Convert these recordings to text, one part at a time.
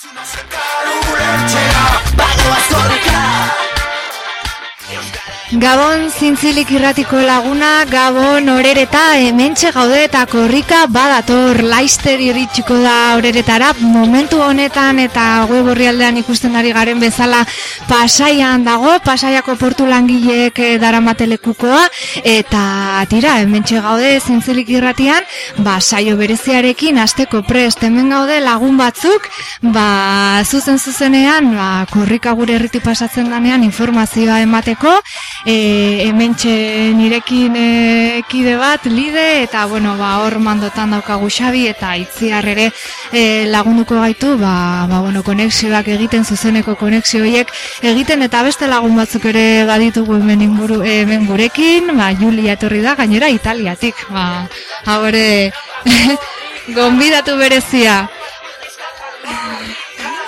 Se não chegar. Gabon zintzilik irratiko laguna, Gabon orereta hementxe gaude eta korrika badator. Laister iritsiko da oreretara. Momentu honetan eta web aldean ikusten ari garen bezala pasaian dago, pasaiako portu langileek eh, daramatelekukoa eta tira hementxe gaude zintzilik irratian ba saio bereziarekin asteko prest. Hemen gaude lagun batzuk ba zuzen zuzenean ba, korrika gure herriti pasatzen danean informazioa emateko e, hementxe nirekin e, kide bat, lide, eta bueno, ba, hor mandotan daukagu xabi, eta itziar ere e, lagunduko gaitu, ba, ba, bueno, konexioak egiten, zuzeneko konexioiek egiten, eta beste lagun batzuk ere baditugu hemen, inguru, hemen gurekin, ba, Julia etorri da, gainera Italiatik, ba, haure, gonbidatu berezia.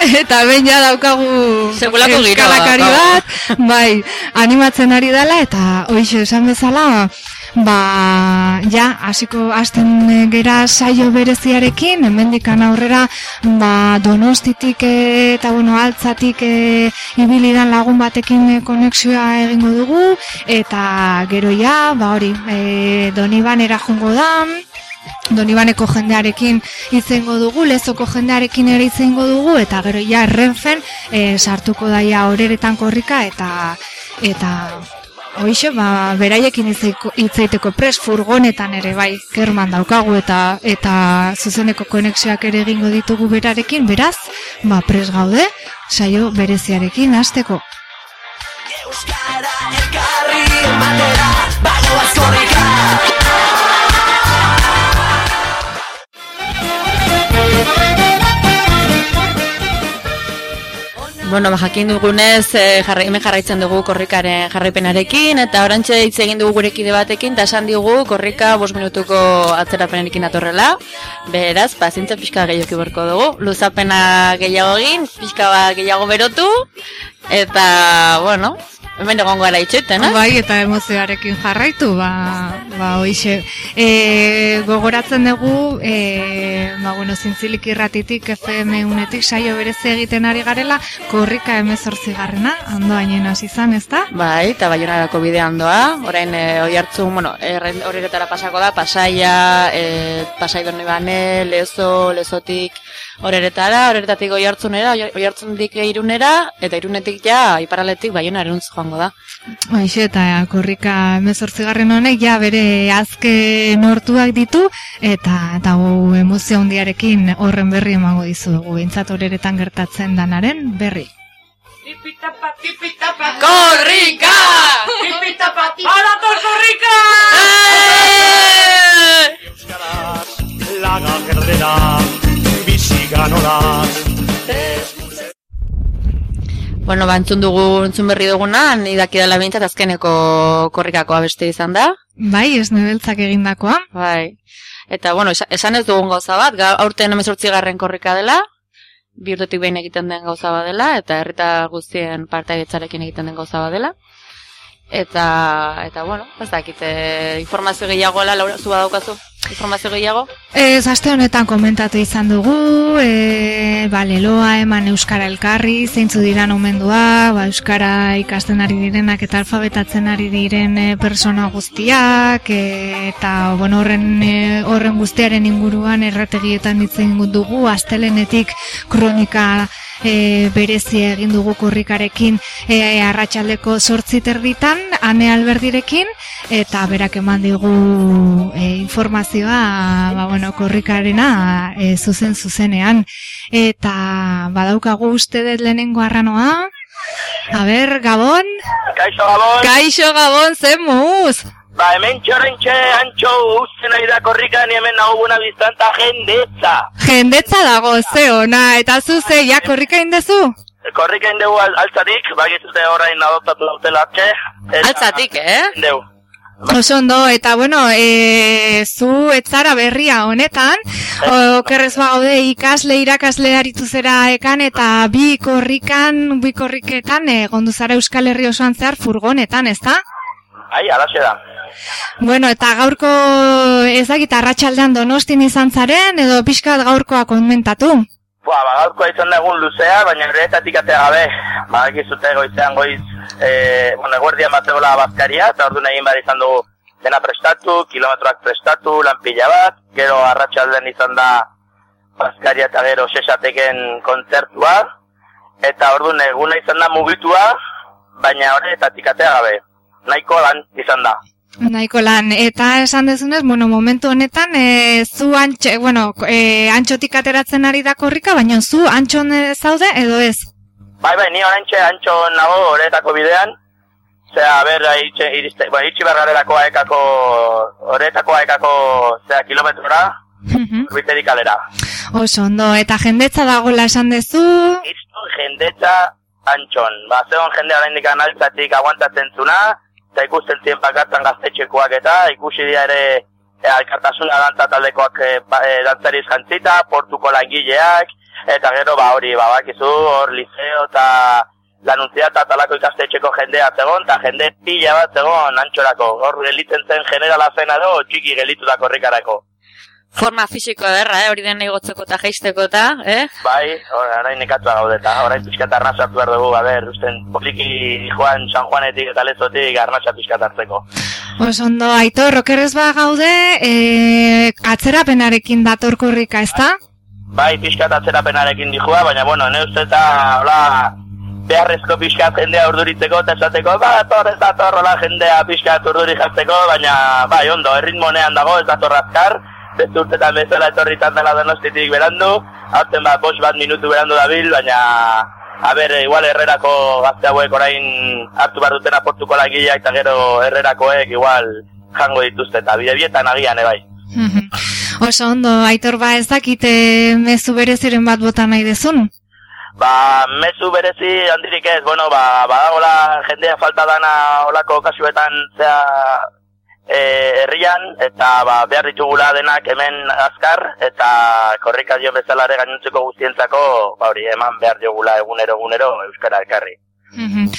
Eta behin ja daukagu eskalakari bat, bai, animatzen ari dela, eta hoize esan bezala, ba, ja, hasiko hasten gera saio bereziarekin, hemendikan aurrera, ba, donostitik eta, bueno, altzatik e, ibilidan lagun batekin konexioa egingo dugu, eta gero ja, ba, hori, e, doniban erajungo da, Donibaneko jendearekin izango dugu, lezoko jendearekin ere izango dugu, eta gero ja renfen e, sartuko daia horeretan korrika, eta eta hoixe, ba, beraiekin hitzaiteko pres furgonetan ere bai, kerman daukagu, eta eta zuzeneko konexioak ere egingo ditugu berarekin, beraz, ba, pres gaude, saio bereziarekin hasteko. Euskara ekarri matera, bagoaz Bueno, ba, jakin dugunez, e, jarra, hemen jarraitzen dugu korrikaren jarraipenarekin, eta orantxe hitz egin dugu gurekide batekin, eta esan digu korrika bos minutuko atzerapenekin atorrela. Beraz, pazientzia pixka gehiago kiborko dugu. Luzapena gehiago egin, pixka ba gehiago berotu, eta, bueno, Hemen egon gara itxeten, eh? Bai, eta emozioarekin jarraitu, ba, ba oixe. E, gogoratzen dugu, e, ba, bueno, zintzilik irratitik, FM unetik saio berezi egiten ari garela, korrika emezortzi garrena, ando hainen hasi izan, ez da? Bai, eta bai honarako bide handoa, orain e, oi hartzu, bueno, horretara pasako da, pasaia, e, pasai doni bane, lezo, lezotik, horeretara, horeretatik oi hartzunera, oi hartzundik irunera, eta irunetik ja, iparaletik baiona eruntz joango da. Hoixe, eta korrika emezortzigarren honek, ja bere azke nortuak ditu, eta eta gu emozio handiarekin horren berri emango dizu dugu, bintzat horeretan gertatzen danaren berri. Tipitapa, tipitapa, korrika! Tipitapa, tipitapa, alator korrika! Laga gerdera, Bueno, ba, entzun dugu, entzun berri duguna, nidaki dela bintzat azkeneko korrikakoa beste izan da. Bai, ez nebeltzak egindakoa. Bai. Eta, bueno, esan ez dugun gauza bat, aurten emezortzi garren korrika dela, bi urtetik behin egiten den gauza bat dela, eta herrita guztien partaidetzarekin egiten den gauza bat dela. Eta, eta bueno, ez dakite, informazio gehiago laura, zuba daukazu informazio gehiago? Ez, aste honetan komentatu izan dugu, e, ba, leloa eman Euskara elkarri, zeintzu dira nomendua, ba, Euskara ikasten ari direnak eta alfabetatzen ari diren e, persona guztiak, e, eta bueno, horren, e, horren guztiaren inguruan errategietan ditzen dugu, astelenetik kronika e, berezi egin dugu korrikarekin e, arratsaldeko sortzi terditan, ane alberdirekin, eta berak eman digu e, informazioa ba, bueno, korrikarena e, zuzen zuzenean. Eta badaukagu uste dut lehenengo arranoa, A ber, Gabon? Kaixo Gabon? Kaixo Gabon, zen muz? Ba, hemen txorrentxe antxo usten ari da korrikan hemen nahuguna biztanta jendetza. Jendetza dago, ze ona, eta zuze, ja korrika indezu? Korrika indegu al altzatik, bagitute orain adoptatu dutela, txe. Altzatik, eh? Indegu. Oso ondo, eta bueno, e, zu etzara berria honetan, okerrez gaude ikasle irakasle aritu zera ekan, eta bi korrikan, bi korriketan, e, gonduzara Euskal Herri osoan zehar furgonetan, ez da? Ai, alaxe da. Bueno, eta gaurko ezagita arratsaldean donostin izan zaren, edo pixkat gaurkoa komentatu? Bua, ba, gaurkoa izan da egun luzea, baina horretatik atea gabe, badakizute goizean goiz, e, bueno, eguerdian bat zegoela bazkaria, eta ordu egin behar izan dugu dena prestatu, kilometroak prestatu, lanpila bat, gero arratsalden izan da bazkaria eta gero sesateken kontzertua, eta ordu eguna izan da mugitua, baina horretatik atea gabe, nahiko lan izan da. Nahiko lan, eta esan dezunez, bueno, momentu honetan, e, zu antxe, bueno, e, antxotik ateratzen ari da korrika, baina zu antxon zaude edo ez? Bai, bai, ni orantxe antxon nago horretako bidean, zera, ber, itxe, iriste, bai, itxi bergarerako aekako, horretako aekako, zera, kilometrora, biterik alera. Oso, ondo, eta jendetza dagoela esan dezu? Izto jendetza antxon, ba, zegoen jendea da indikan altzatik aguantatzen zuna, eta ikusten ziren pakartan gaztetxekoak eta ikusi dira ere e, alkartasuna dantza taldekoak e, ba, e, dantzariz jantzita, portuko langileak, eta gero ba hori, ba, bakizu, hor liceo eta lanuntzia eta talako ikastetxeko jendea zegoen, eta jende pila bat zegoen antxorako, hor gelitzen zen generala zena edo txiki gelitu da korrikarako forma fisiko ederra, eh? hori den igotzeko eta geisteko eta, eh? Bai, orain nekatua gaude eta orain pixkat arnaz hartu behar dugu, a ber, usten poliki joan San Juanetik eta lezotik arnazia pixkat hartzeko. Osondo, aito, rokerrez ba gaude, e, atzerapenarekin datorkorrika, ez da? Bai, pixkat atzerapenarekin dihua, baina, bueno, ne uste eta, hola, beharrezko pixkat jendea urduritzeko eta esateko, ba, dator, ez dator, hola, jendea pixkat urduri jartzeko, baina, bai, ondo, erritmonean dago, ez dator azkar, beste urtetan bezala etorritan dela donostitik berandu, hauten bat bos bat minutu berandu dabil, baina a ber, igual herrerako gazte hauek orain hartu behar dutena portuko lagila eta gero herrerakoek igual jango dituzte eta bide bietan agian ebai. Oso ondo, aitor ba ez dakite mezu bereziren bat bota nahi dezun? Ba, mezu berezi handirik ez, bueno, ba, badagola jendea falta dana olako kasuetan zea herrian eta ba, behar ditugula denak hemen azkar eta korrika dio bezala ere gainuntzeko guztientzako ba, hori eman behar diogula egunero egunero euskara ekarri.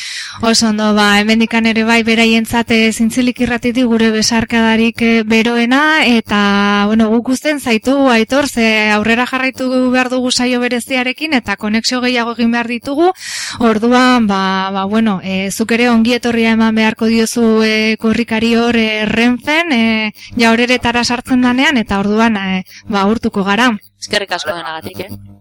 Oso ondo, ba, emendikan ere bai beraientzat eh, zintzilik irratiti gure besarkadarik eh, beroena, eta, bueno, guk usten zaitu, aitor, ze aurrera jarraitu behar dugu saio bereziarekin, eta konexio gehiago egin behar ditugu, orduan, ba, ba bueno, e, zuk ere ongi etorria eman beharko diozu e, korrikari hor e, renfen, e, ja horeretara sartzen danean, eta orduan, e, ba, urtuko gara. Eskerrik asko denagatik, eh?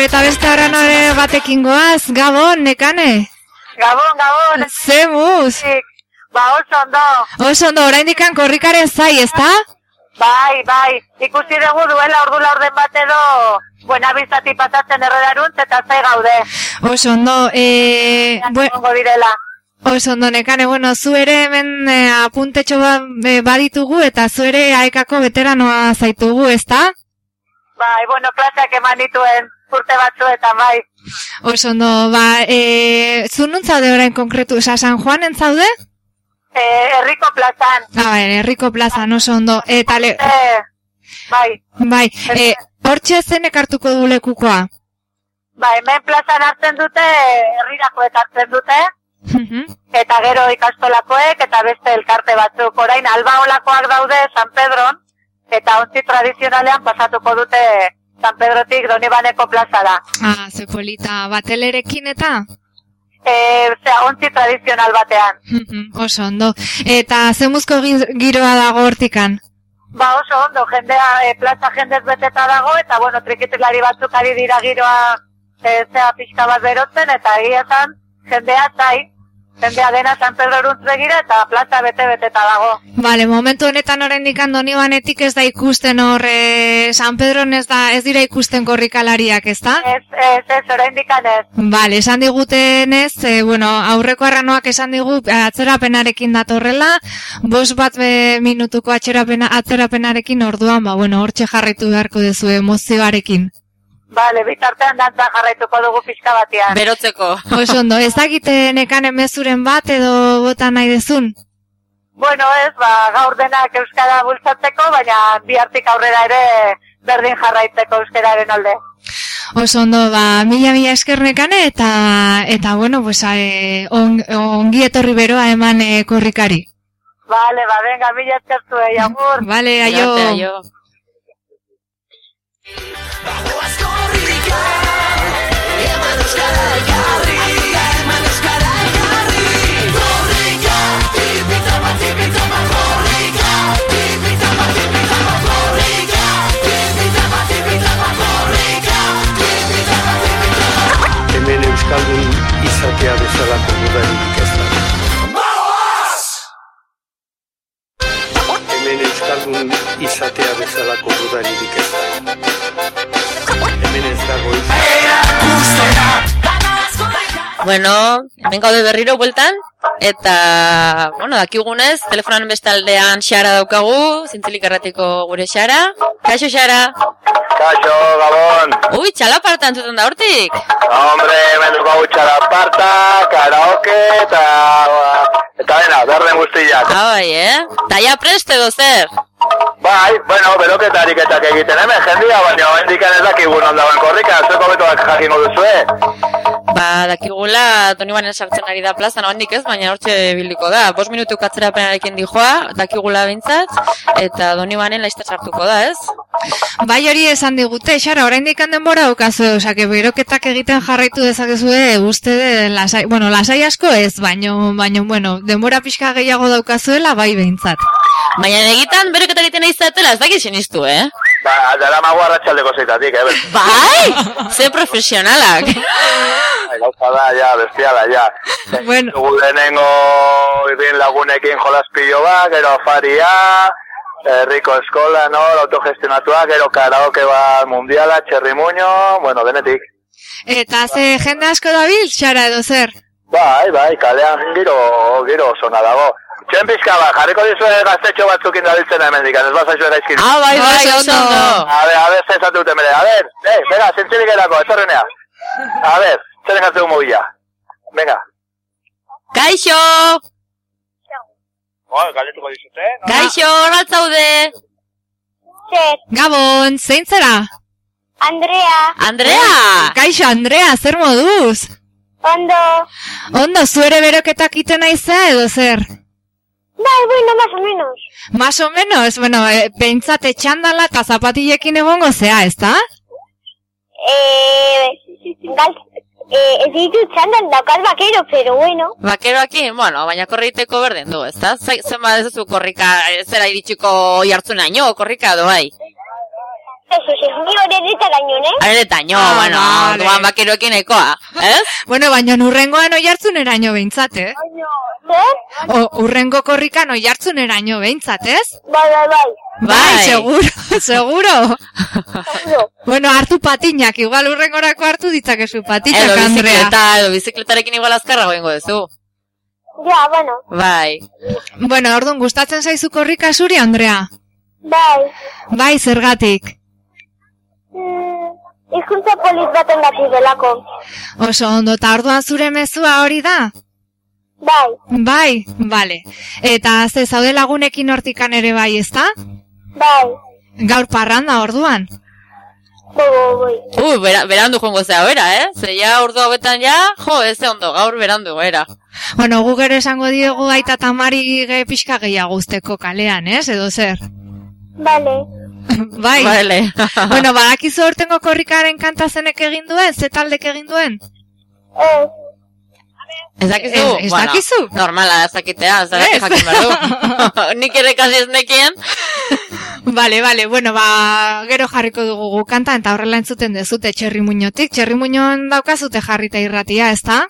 eta beste ara nore batekin goaz, Gabon, nekane? Gabon, Gabon. Zemuz? Ba, oso ondo. Oso ondo, orain dikan korrikaren zai, ez da? Bai, bai, ikusi dugu duela ordu laurden bat edo buena bizati pasatzen erredaruntz eta zai gaude. Oso ondo, e... Bueno, direla. Oso ondo, nekane, bueno, zu ere hemen e, apuntetxo ba, e, baditugu eta zu ere aekako veteranoa zaitugu, ez da? Bai, bueno, klaseak eman dituen urte batzu eta bai. Oso ondo, ba, e, zu nuntzaude orain konkretu, esa San Juan entzaude? E, Erriko plazan. Ah, bai, Erriko plazan, oso ondo. E, tale... E, bai. Bai, e, hortxe zenek hartuko du lekukoa? Bai, hemen plazan hartzen dute, herrirakoek hartzen dute, mhm. eta gero ikastolakoek, eta beste elkarte batzuk. Orain, alba olakoak daude San Pedron, eta ontzi tradizionalean pasatuko dute San Pedrotik Donibaneko plaza da. Ah, ze polita, batelerekin eta? E, zera, ontzi tradizional batean. oso ondo. Eta ze muzko giroa dago hortikan? Ba, oso ondo, jendea, e, plaza jendez beteta dago, eta bueno, trikitilari batzuk ari dira giroa e, zea pixka bat berotzen, eta egia jendea zai. Jendea dena San Pedro eruntz begira eta plaza bete-beteta dago. Vale, momentu honetan oraindik andoni banetik ez da ikusten hor eh, San Pedron ez da ez dira ikusten korrikalariak, ezta? Ez, ez, ez, oraindik ez. Vale, esan digutenez, e, bueno, aurreko arranoak esan digu atzerapenarekin datorrela, bos bat be, minutuko atzerapena, atzerapenarekin orduan, ba, bueno, hortxe jarraitu beharko duzu emozioarekin. Bale, bitartean dantza jarraituko dugu pixka batean. Berotzeko. Oso ondo, ez dakite nekan emezuren bat edo bota nahi dezun? Bueno, ez, ba, gaur denak euskara bultzatzeko, baina bihartik aurrera ere berdin jarraitzeko euskararen alde. Oso ondo, ba, mila mila eskernekane eta, eta bueno, pues, e, on, ongi etorri beroa eman e, korrikari. Bale, ba, venga, mila eskertu, eh, agur. Vale, aio. Aio, aio. Hemen euskaldun izatea bezalako dudarik ez da. Hemen euskaldun izatea bezalako dudarik ez da. Hemen ez dago Bueno, hemen gaude berriro bueltan, eta, bueno, dakigunez, telefonan bestaldean xara daukagu, zintzilik erratiko gure xara. Kaixo xara? Kaixo, Gabon. Ui, txalaparta entzuten da hortik. Hombre, menduko hau txalaparta, karaoke, eta... Eta dena, berden guztiak. Ah, bai, eh? Taia preste edo zer? Bai, bueno, beroketarik etak egiten hemen, jendia, baina hendikan ez dakigun ondagoen korrika, zueko betoak jakingo duzue. Ba, dakigula, Toni Banen sartzen ari da plazan, handik ez, baina hortxe biliko da. Bos minutu atzerapenarekin dijoa, dakigula bintzat, eta Doni Banen laizta sartuko da, ez? Bai hori esan digute, xara, oraindik denbora daukazu, osea, beroketak egiten jarraitu dezakezue, uste de, lasai, bueno, lasai asko ez, baino, baino, bueno, denbora pixka gehiago daukazuela, bai behintzat. Baina egitan, beroketak egiten izatela, ez dakit sinistu, eh? Ba, dara mago arratxaldeko zeitatik, eh. Bai! Ze profesionalak! Ai, Gauza da, ja, bestiala, ja. Bueno. Dugu lehenengo irin lagunekin jolaspillo bat, gero afaria, herriko eskola, no, autogestionatua, gero karaoke bat mundiala, txerrimuño, bueno, denetik. Eta ze jende asko dabil, xara edo zer? Bai, bai, kalean giro, giro zona dago. Txen pizka bat, jarriko dizue gaztetxo batzukin dabiltzen hemen dikan, ez bazaizu eraizkin. Ah, bai, bai, Bai, oso ondo. A ver, a ver, zer esatu dute mere, a ver, eh, venga, zintzilik erako, etorrenea. A ver, zer engatzegu mobila. Venga. Kaixo! Bueno, galdetuko dizute, no? Kaixo, noratzaude! Zer, Gabon, zein zera? Andrea, Andrea! Kaixo, Andrea, zer moduz? ondo. Ondo, zuere beroketak iten aizea edo zer? Bai, bueno, más o menos. Más o menos, bueno, e, pentsate txandala eta zapatillekin egongo zea, ezta? Eh, gal, eh, ez ditut txandan daukaz bakero, pero bueno. Bakeroakin, bueno, baina korriteko berdin du, ezta? Ze- Zenbat ez zu korrika, eh, zera iritsiko jartzunaino, korrika doai. Ez, ez, ez, ni horretaraino, ne? Aretaino, Ah, bueno, vale. duan bakeroekin ekoa, ez? Bueno, baina urrengoan oi hartzuneraino behintzat, eh? Zer? O, urrengo korrikan oi hartzuneraino behintzat, ez? Bai, bai, bai. Bai, seguro, seguro. Seguro. Bueno, hartu patinak, igual urrengorako hartu ditzakezu patinak, Edo Andrea. bizikleta, edo bizikletarekin igual azkarrago ingo duzu. Ja, bueno. Bai. Bueno, orduan gustatzen zaizu korrika zuri, Andrea? Bai. Bai, zergatik. Mm, Hizkuntza polit baten gati delako. Oso ondo, eta orduan zure mezua hori da? Bai, Bai, bale. Eta ze zaude lagunekin hortikan ere bai, ezta? bai. Gaur parranda orduan. Bai, bai, bai. Uh, bera, berandu joango zea bera, eh? Ze ja urdu hauetan ja, jo, ez ze ondo, gaur berandu era. Bueno, gu gero esango diegu aita tamari ge pixka gehiago usteko kalean, ez? Edo zer? Bale. bai. Vale. bueno, badakizu hortengo korrikaren kanta zenek egin duen? Ze taldek egin duen? Ez. Ez dakizu? Ez- ez dakizu? normala, ez dakitea, ez dakit Ez. jakin behar du. Nik ere kasi ez nekien. Bale, bale, bueno, ba, gero jarriko dugu gu kanta, eta horrela entzuten dezute txerri muñotik. Txerri muñon daukazute jarrita irratia, ezta?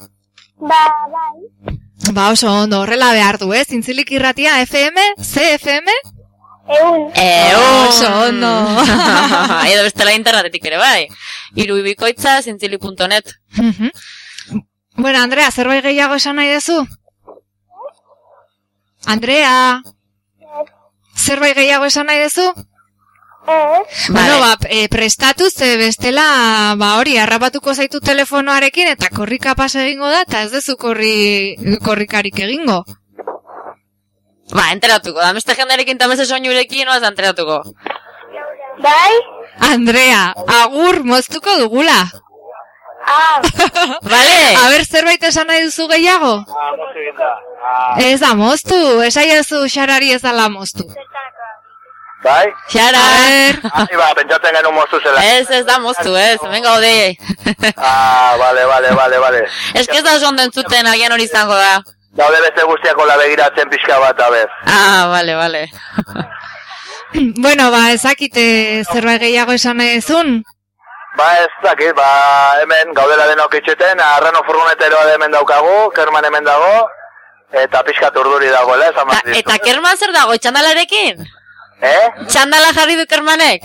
Ba, bai. Ba oso ondo, horrela behar du, ez? Zintzilik irratia FM, CFM? Egun. Eun! Oso ondo. Edo bestela internetetik ere bai. Irubikoitza zintzili.net. Mhm. bueno, Andrea, zerbait gehiago esan nahi duzu? Andrea, zerbait gehiago esan nahi duzu? Ez. Bueno, Vale. ba, e, prestatu ze bestela, ba hori, harrapatuko zaitu telefonoarekin eta korrika pasa egingo da, eta ez dezu korri, korrikarik egingo. Ba, enteratuko. Da, beste jenderekin eta beste soinurekin, oaz enteratuko. Bai? Andrea, agur moztuko dugula. Ah, Vale? A ber, zerbait esan nahi duzu gehiago? Ah. Ah, Ez da moztu, esaiezu xarari ez dala moztu. bai? Xara! A ber, Ai, ba, pentsatzen genuen moztu zela. Ez, ez da moztu, ez. Hemen gaude. Ah, vale, vale, vale, vale. Ez que ez da oso ondo entzuten, agian hori izango da. Daude beste guztiako la begiratzen pixka bat, abez. Ah, vale, vale. bueno, ba, ezakite zerbait gehiago esan nahi duzun. Ba, ez dakit, ba, hemen gaudela denok itxeten, arrano furgoneteroa de hemen daukagu, kerman hemen dago, eta pixka urduri dagoela, esan bat eta kerman zer dago, txandalarekin? Eh? Txandala jarri du kermanek?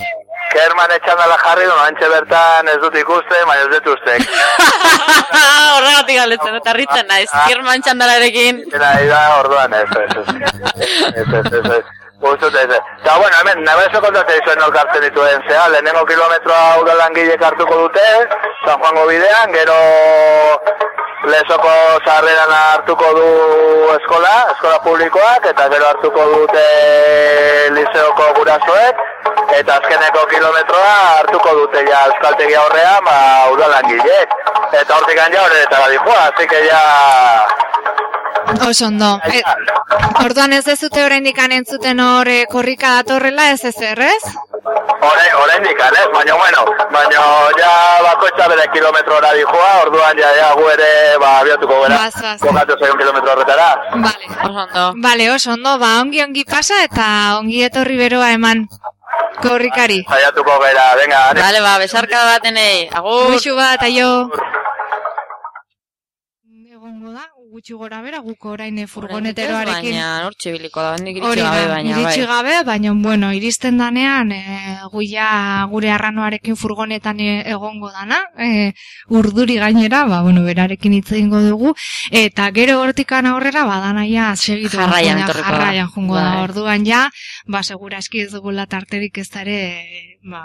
Kerman etxandala jarri antxe bertan ez dut ikusten, baina ez dut ustek. Horregatik galetzen, eta harritzen naiz. Kerman txandalarekin. Eta da, orduan, ez, ez, ez. Ez, ez, ez, ez. Gustut ez. Eta, bueno, hemen, nabezo kontatzen izuen nork hartzen dituen, zea, lehenengo kilometroa udalangilek hartuko dute, San Juango bidean, gero lezoko sarreran hartuko du eskola, eskola publikoak, eta gero hartuko dute liseoko gurasoek, eta azkeneko kilometroa hartuko dute ja euskaltegia horrean, ba, udalangilek. Eta hortik ja horretara dijoa, así que ja... Oso ondo. E, orduan ez dezute oraindik entzuten hor korrika datorrela ez ezer, ez? Ore, oraindik ez, baina bueno, baina ja bakoitza bere kilometrora dijoa, orduan ja, ja gu ere ba, abiatuko gara. Kokatu zeion kilometro horretara. Vale. Oso ondo. Vale, oso ondo, ba, ongi ongi pasa eta ongi etorri beroa eman korrikari. Saiatuko gara, venga. Vale, ba, besarka batenei. Agur. Muxu bat, aio. Da, gutxi gora bera, guko orain furgoneteroarekin. Baina, hortxe biliko da, hendik Hori iritsi gabe, baina, iritsi bai. gabe, baina, bueno, iristen danean, e, guia gure arranoarekin furgonetan e, egongo dana, e, urduri gainera, ba, bueno, berarekin hitz egingo dugu, eta gero hortikan aurrera, badanaia segitu Jarraian baina jarraian jungo da, Bai. orduan ja, ba, segura eski ez dugula tarterik ez da ere, ba,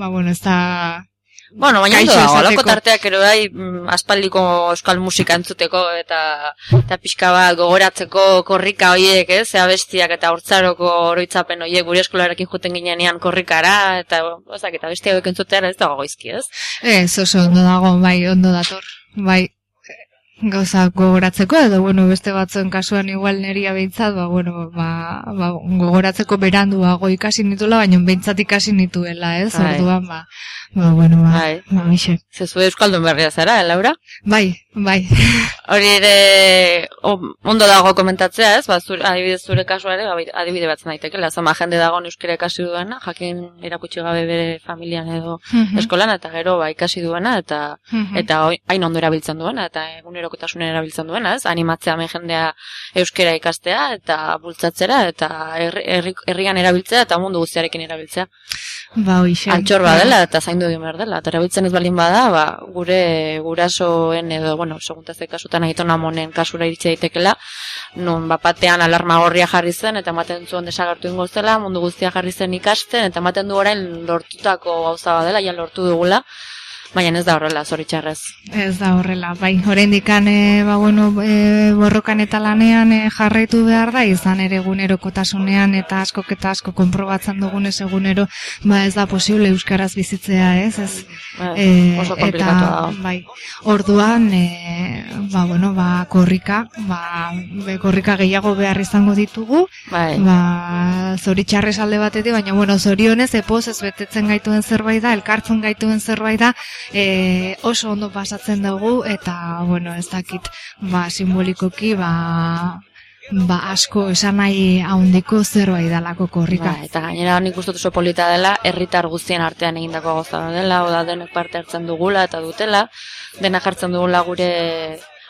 ba, bueno, ez da, Bueno, baina ondo dago, esateko. lako tarteak ere bai, mm, aspaldiko euskal musika entzuteko eta eta pixka bat gogoratzeko korrika hoiek, ez? Zea bestiak eta hortzaroko oroitzapen hoiek gure eskolarekin juten ginenean korrikara eta ozak eta bestia hauek entzutea ez dago goizki, ez? Ez, oso ondo dago, bai, ondo dator. Bai, gauza gogoratzeko, edo, bueno, beste batzuen kasuan igual neria behintzat, ba, bueno, ba, ba, gogoratzeko beranduago ikasi nitula, baina behintzat ikasi nituela, ez? Bai. Orduan, ba, ba, bueno, ba, Bai. ba, mixe. Zezu euskaldun berria zara, Laura? Bai, bai. Hori ere ondo dago komentatzea, ez? Ba, zure, adibidez zure kasua ere, adibide batzen daitekeela. Zama jende dago euskara ikasi duena, jakin erakutsi gabe bere familian edo eskolan, eta gero ba, ikasi duena, eta Mhm. eta hoi- hain ondo erabiltzen duena, eta egunerokotasunen erabiltzen duena, ez? Animatzea hemen jendea euskera ikastea, eta bultzatzera, eta herri- herri- herrian erabiltzea, eta mundu guztiarekin erabiltzea. Ba, hoixe. Altxor badela, eta zaindu egin behar dela, eta erabiltzen ez balin bada, ba, gure gurasoen edo, bueno, seguntazte kasutan agitona monen kasura iritsi daitekela, nun bapatean alarma gorria jarri zen, eta ematen zuen desagertu ingo zela, mundu guztia jarri zen ikasten, eta ematen du orain lortutako gauza badela, ja lortu dugula, baina ez da horrela, zoritxarrez. Ez da horrela, bai, oraindikan e, ba, bueno, e, borrokan eta lanean e, jarraitu behar da, izan ere egunerokotasunean eta askok eta asko konprobatzen dugunez egunero, ba ez da posible euskaraz bizitzea, ez? ez e, oso eta, dago. bai, orduan, e, ba, bueno, ba, korrika, ba, be, korrika gehiago behar izango ditugu, Bai, ba, zoritxarrez alde batetik, baina, bueno, zorionez, epoz ez betetzen gaituen zerbait da, elkartzen gaituen zerbait da, e, oso ondo pasatzen dugu, eta, bueno, ez dakit, ba, simbolikoki, ba, ba, asko esan nahi haundiko zerbait dalako korrika. Bai, eta gainera nik uste oso polita dela, herritar guztien artean egindako bat dela, oda denek parte hartzen dugula eta dutela, dena jartzen dugula gure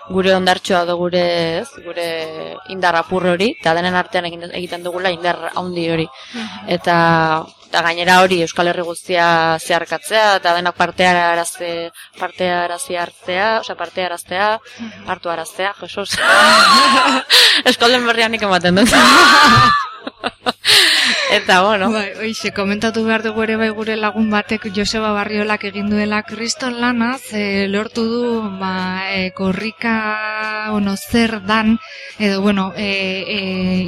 gure ondartxoa da gure, ez, gure indar apur hori, eta denen artean egiten dugula indar handi hori. Eta, eta gainera hori Euskal Herri guztia zeharkatzea, eta denak partea arazte, partea arazi hartzea, osea partea araztea, hartu araztea, Jesus. Eskolden berrian nik ematen dut. eta, bueno, Bai, oixe, komentatu behar dugu ere bai gure lagun batek Joseba Barriolak egin duela kriston lanaz, e, lortu du ba, e, korrika ono, zer dan, edo, bueno, e, e,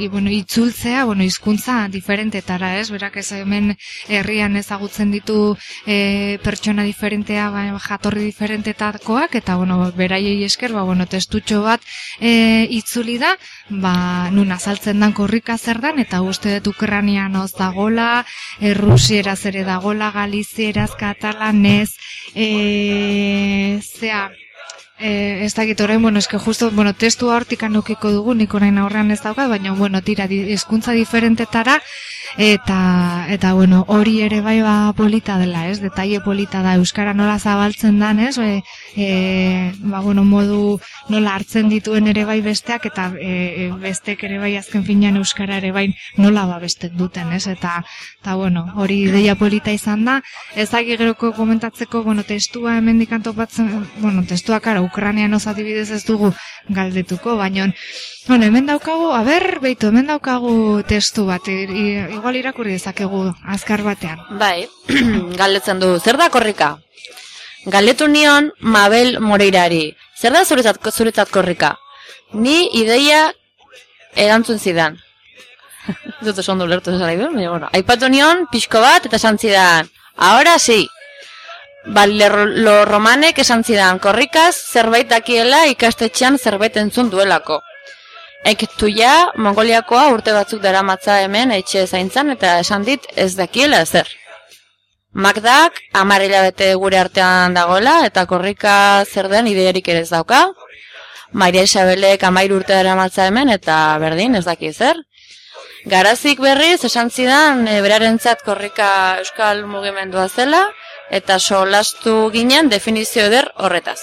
i, bueno, itzultzea, bueno, hizkuntza diferentetara, ez? Berak ez hemen herrian ezagutzen ditu e, pertsona diferentea, ba, jatorri diferentetakoak, eta, bueno, beraiei esker, ba, bueno, testutxo bat e, itzuli da, ba, nun azaltzen dan korrika zer dan, eta uste dut Ukranianoz dagola, e, Rusieraz ere dagola, Galizieraz, Katalanez, e, zea, e, ez dakit orain, bueno, eske justo, bueno, testua hortik anukiko dugu, nik orain aurrean ez daukat, baina, bueno, tira, hizkuntza diferentetara, eta, eta, bueno, hori ere bai ba polita dela, ez, detaile polita da, Euskara nola zabaltzen dan, ez, e, e, ba, bueno, modu nola hartzen dituen ere bai besteak, eta e, e, bestek ere bai azken finean Euskara ere bai nola ba bestek duten, ez, eta, eta bueno, hori deia polita izan da, ez dakit geroko komentatzeko, bueno, testua hemen topatzen, bueno, testua kara, Ukranian adibidez ez dugu galdetuko, baina, bueno, hemen daukagu, a ber, beitu, hemen daukagu testu bat, i- igual irakurri dezakegu azkar batean. bai, galdetzen du, zer da korrika? Galdetu nion Mabel Moreirari, zer da zuretzat, zuretzat korrika? Ni ideia erantzun zidan. Ez dut oso ondo ulertu esan nahi duen, baina, bueno, aipatu nion pixko bat eta esan zidan, ahora sí. Ba, lo romanek esan zidan, korrikaz zerbait dakiela ikastetxean zerbait entzun duelako. Ektuia, Mongoliakoa urte batzuk daramatza hemen etxe zaintzan eta esan dit ez dakiela ezer. Magdak hamar hilabete gure artean dagoela eta korrika zer den ideerik ere ez dauka. Maria Isabelek hamairu urte daramatza hemen eta berdin ez daki ezer. Garazik berriz esan zidan e, berarentzat korrika euskal mugimendua zela eta solastu ginen definizio eder horretaz.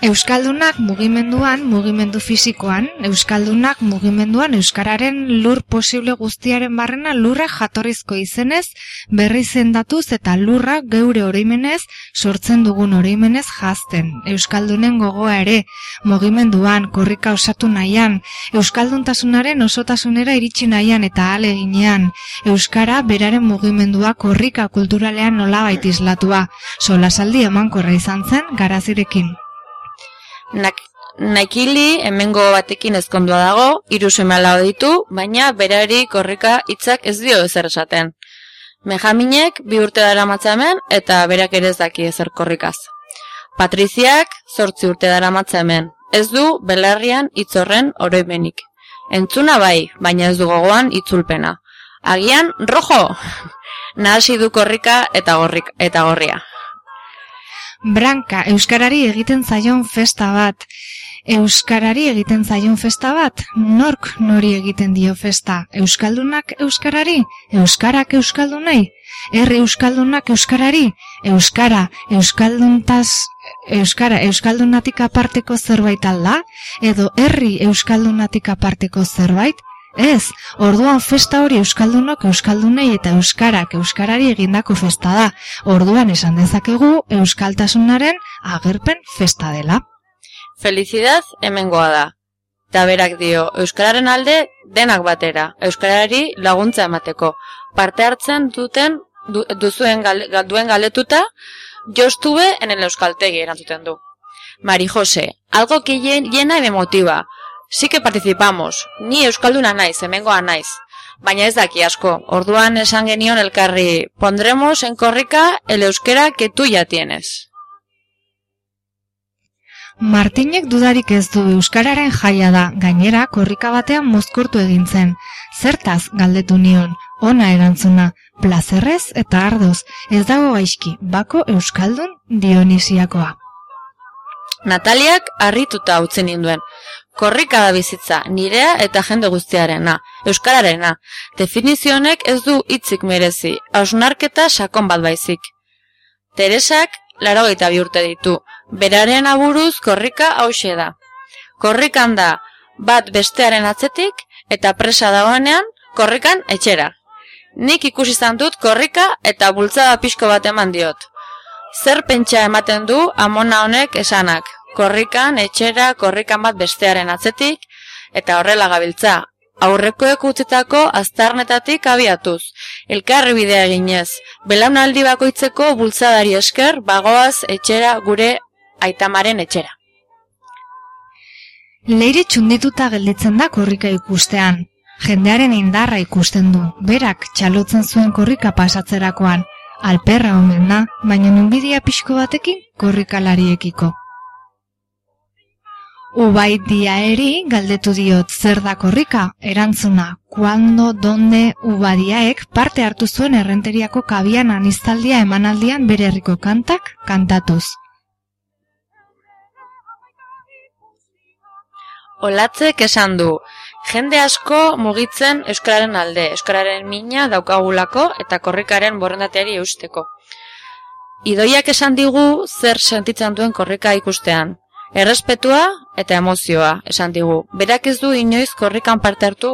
Euskaldunak mugimenduan, mugimendu fisikoan, Euskaldunak mugimenduan Euskararen lur posible guztiaren barrena lurra jatorrizko izenez, berri zendatuz eta lurra geure oroimenez, sortzen dugun oroimenez jazten. Euskaldunen gogoa ere, mugimenduan, korrika osatu nahian, Euskalduntasunaren osotasunera iritsi nahian eta aleginean, Euskara beraren mugimendua korrika kulturalean nolabait islatua, solasaldi emankorra izan zen garazirekin. Nak, Naikili hemengo batekin ezkondua dago, hiru semala ditu, baina berari korrika hitzak ez dio ezer esaten. Mejaminek bi urte dara hemen eta berak ere ez daki ezer korrikaz. Patriziak zortzi urte dara hemen. Ez du belarrian hitz horren oroimenik. Entzuna bai, baina ez du gogoan itzulpena. Agian, rojo! Nahasi du korrika eta gorrik eta gorria. Branka, Euskarari egiten zaion festa bat. Euskarari egiten zaion festa bat, nork nori egiten dio festa? Euskaldunak Euskarari? Euskarak Euskaldunei? Herri Euskaldunak Euskarari? Euskara, Euskalduntaz, Euskara, Euskaldunatik aparteko zerbait alda? Edo herri Euskaldunatik aparteko zerbait? Ez, orduan festa hori Euskaldunok Euskaldunei eta Euskarak Euskarari egindako festa da. Orduan esan dezakegu Euskaltasunaren agerpen festa dela. Felicidad hemengoa da. Ta berak dio, Euskararen alde denak batera, Euskarari laguntza emateko. Parte hartzen duten du, duzuen gale, ga- duen galetuta, yo estuve en el Euskaltegi erantzuten du. Mari Jose, algo que llen- llena y me motiva. Que participamos, ni Euskalduna naiz, hemengoa naiz. Baina ez daki asko, orduan esan genion elkarri, pondremos en korrika el euskera que tú ya tienes. Martinek dudarik ez du Euskararen jaia da, gainera korrika batean mozkortu egin zen. Zertaz galdetu nion, ona erantzuna, plazerrez eta ardoz, ez dago gaizki, bako Euskaldun Dionisiakoa. Nataliak harrituta utzen ninduen. Korrika da bizitza, nirea eta jende guztiarena, euskararena. Definizio honek ez du hitzik merezi, hausnarketa sakon bat baizik. Teresak laro bi urte ditu. Beraren aburuz korrika hause da. Korrikan da, bat bestearen atzetik, eta presa dagoenean, korrikan etxera. Nik ikusi izan dut korrika eta bultzada pixko bat eman diot. Zer pentsa ematen du amona honek esanak. Korrikan, etxera, korrikan bat bestearen atzetik, eta horrela gabiltza. Aurrekoek utzitako aztarnetatik abiatuz. Elkarri bidea eginez. Belaunaldi bakoitzeko bultzadari esker, bagoaz etxera gure aitamaren etxera. Leire txundituta gelditzen da korrika ikustean. Jendearen indarra ikusten du, berak txalotzen zuen korrika pasatzerakoan. Alperra omen da, baina nunbidia pixko batekin korrikalariekiko. Ubai diaeri galdetu diot zer da korrika, erantzuna, kuando, donde, ubadiaek parte hartu zuen errenteriako kabian aniztaldia emanaldian bere herriko kantak kantatuz. Olatzek esan du, jende asko mugitzen euskararen alde, euskararen mina daukagulako eta korrikaren borrendateari eusteko. Idoiak esan digu zer sentitzen duen korrika ikustean. Errespetua eta emozioa esan digu. Berak ez du inoiz korrikan parte hartu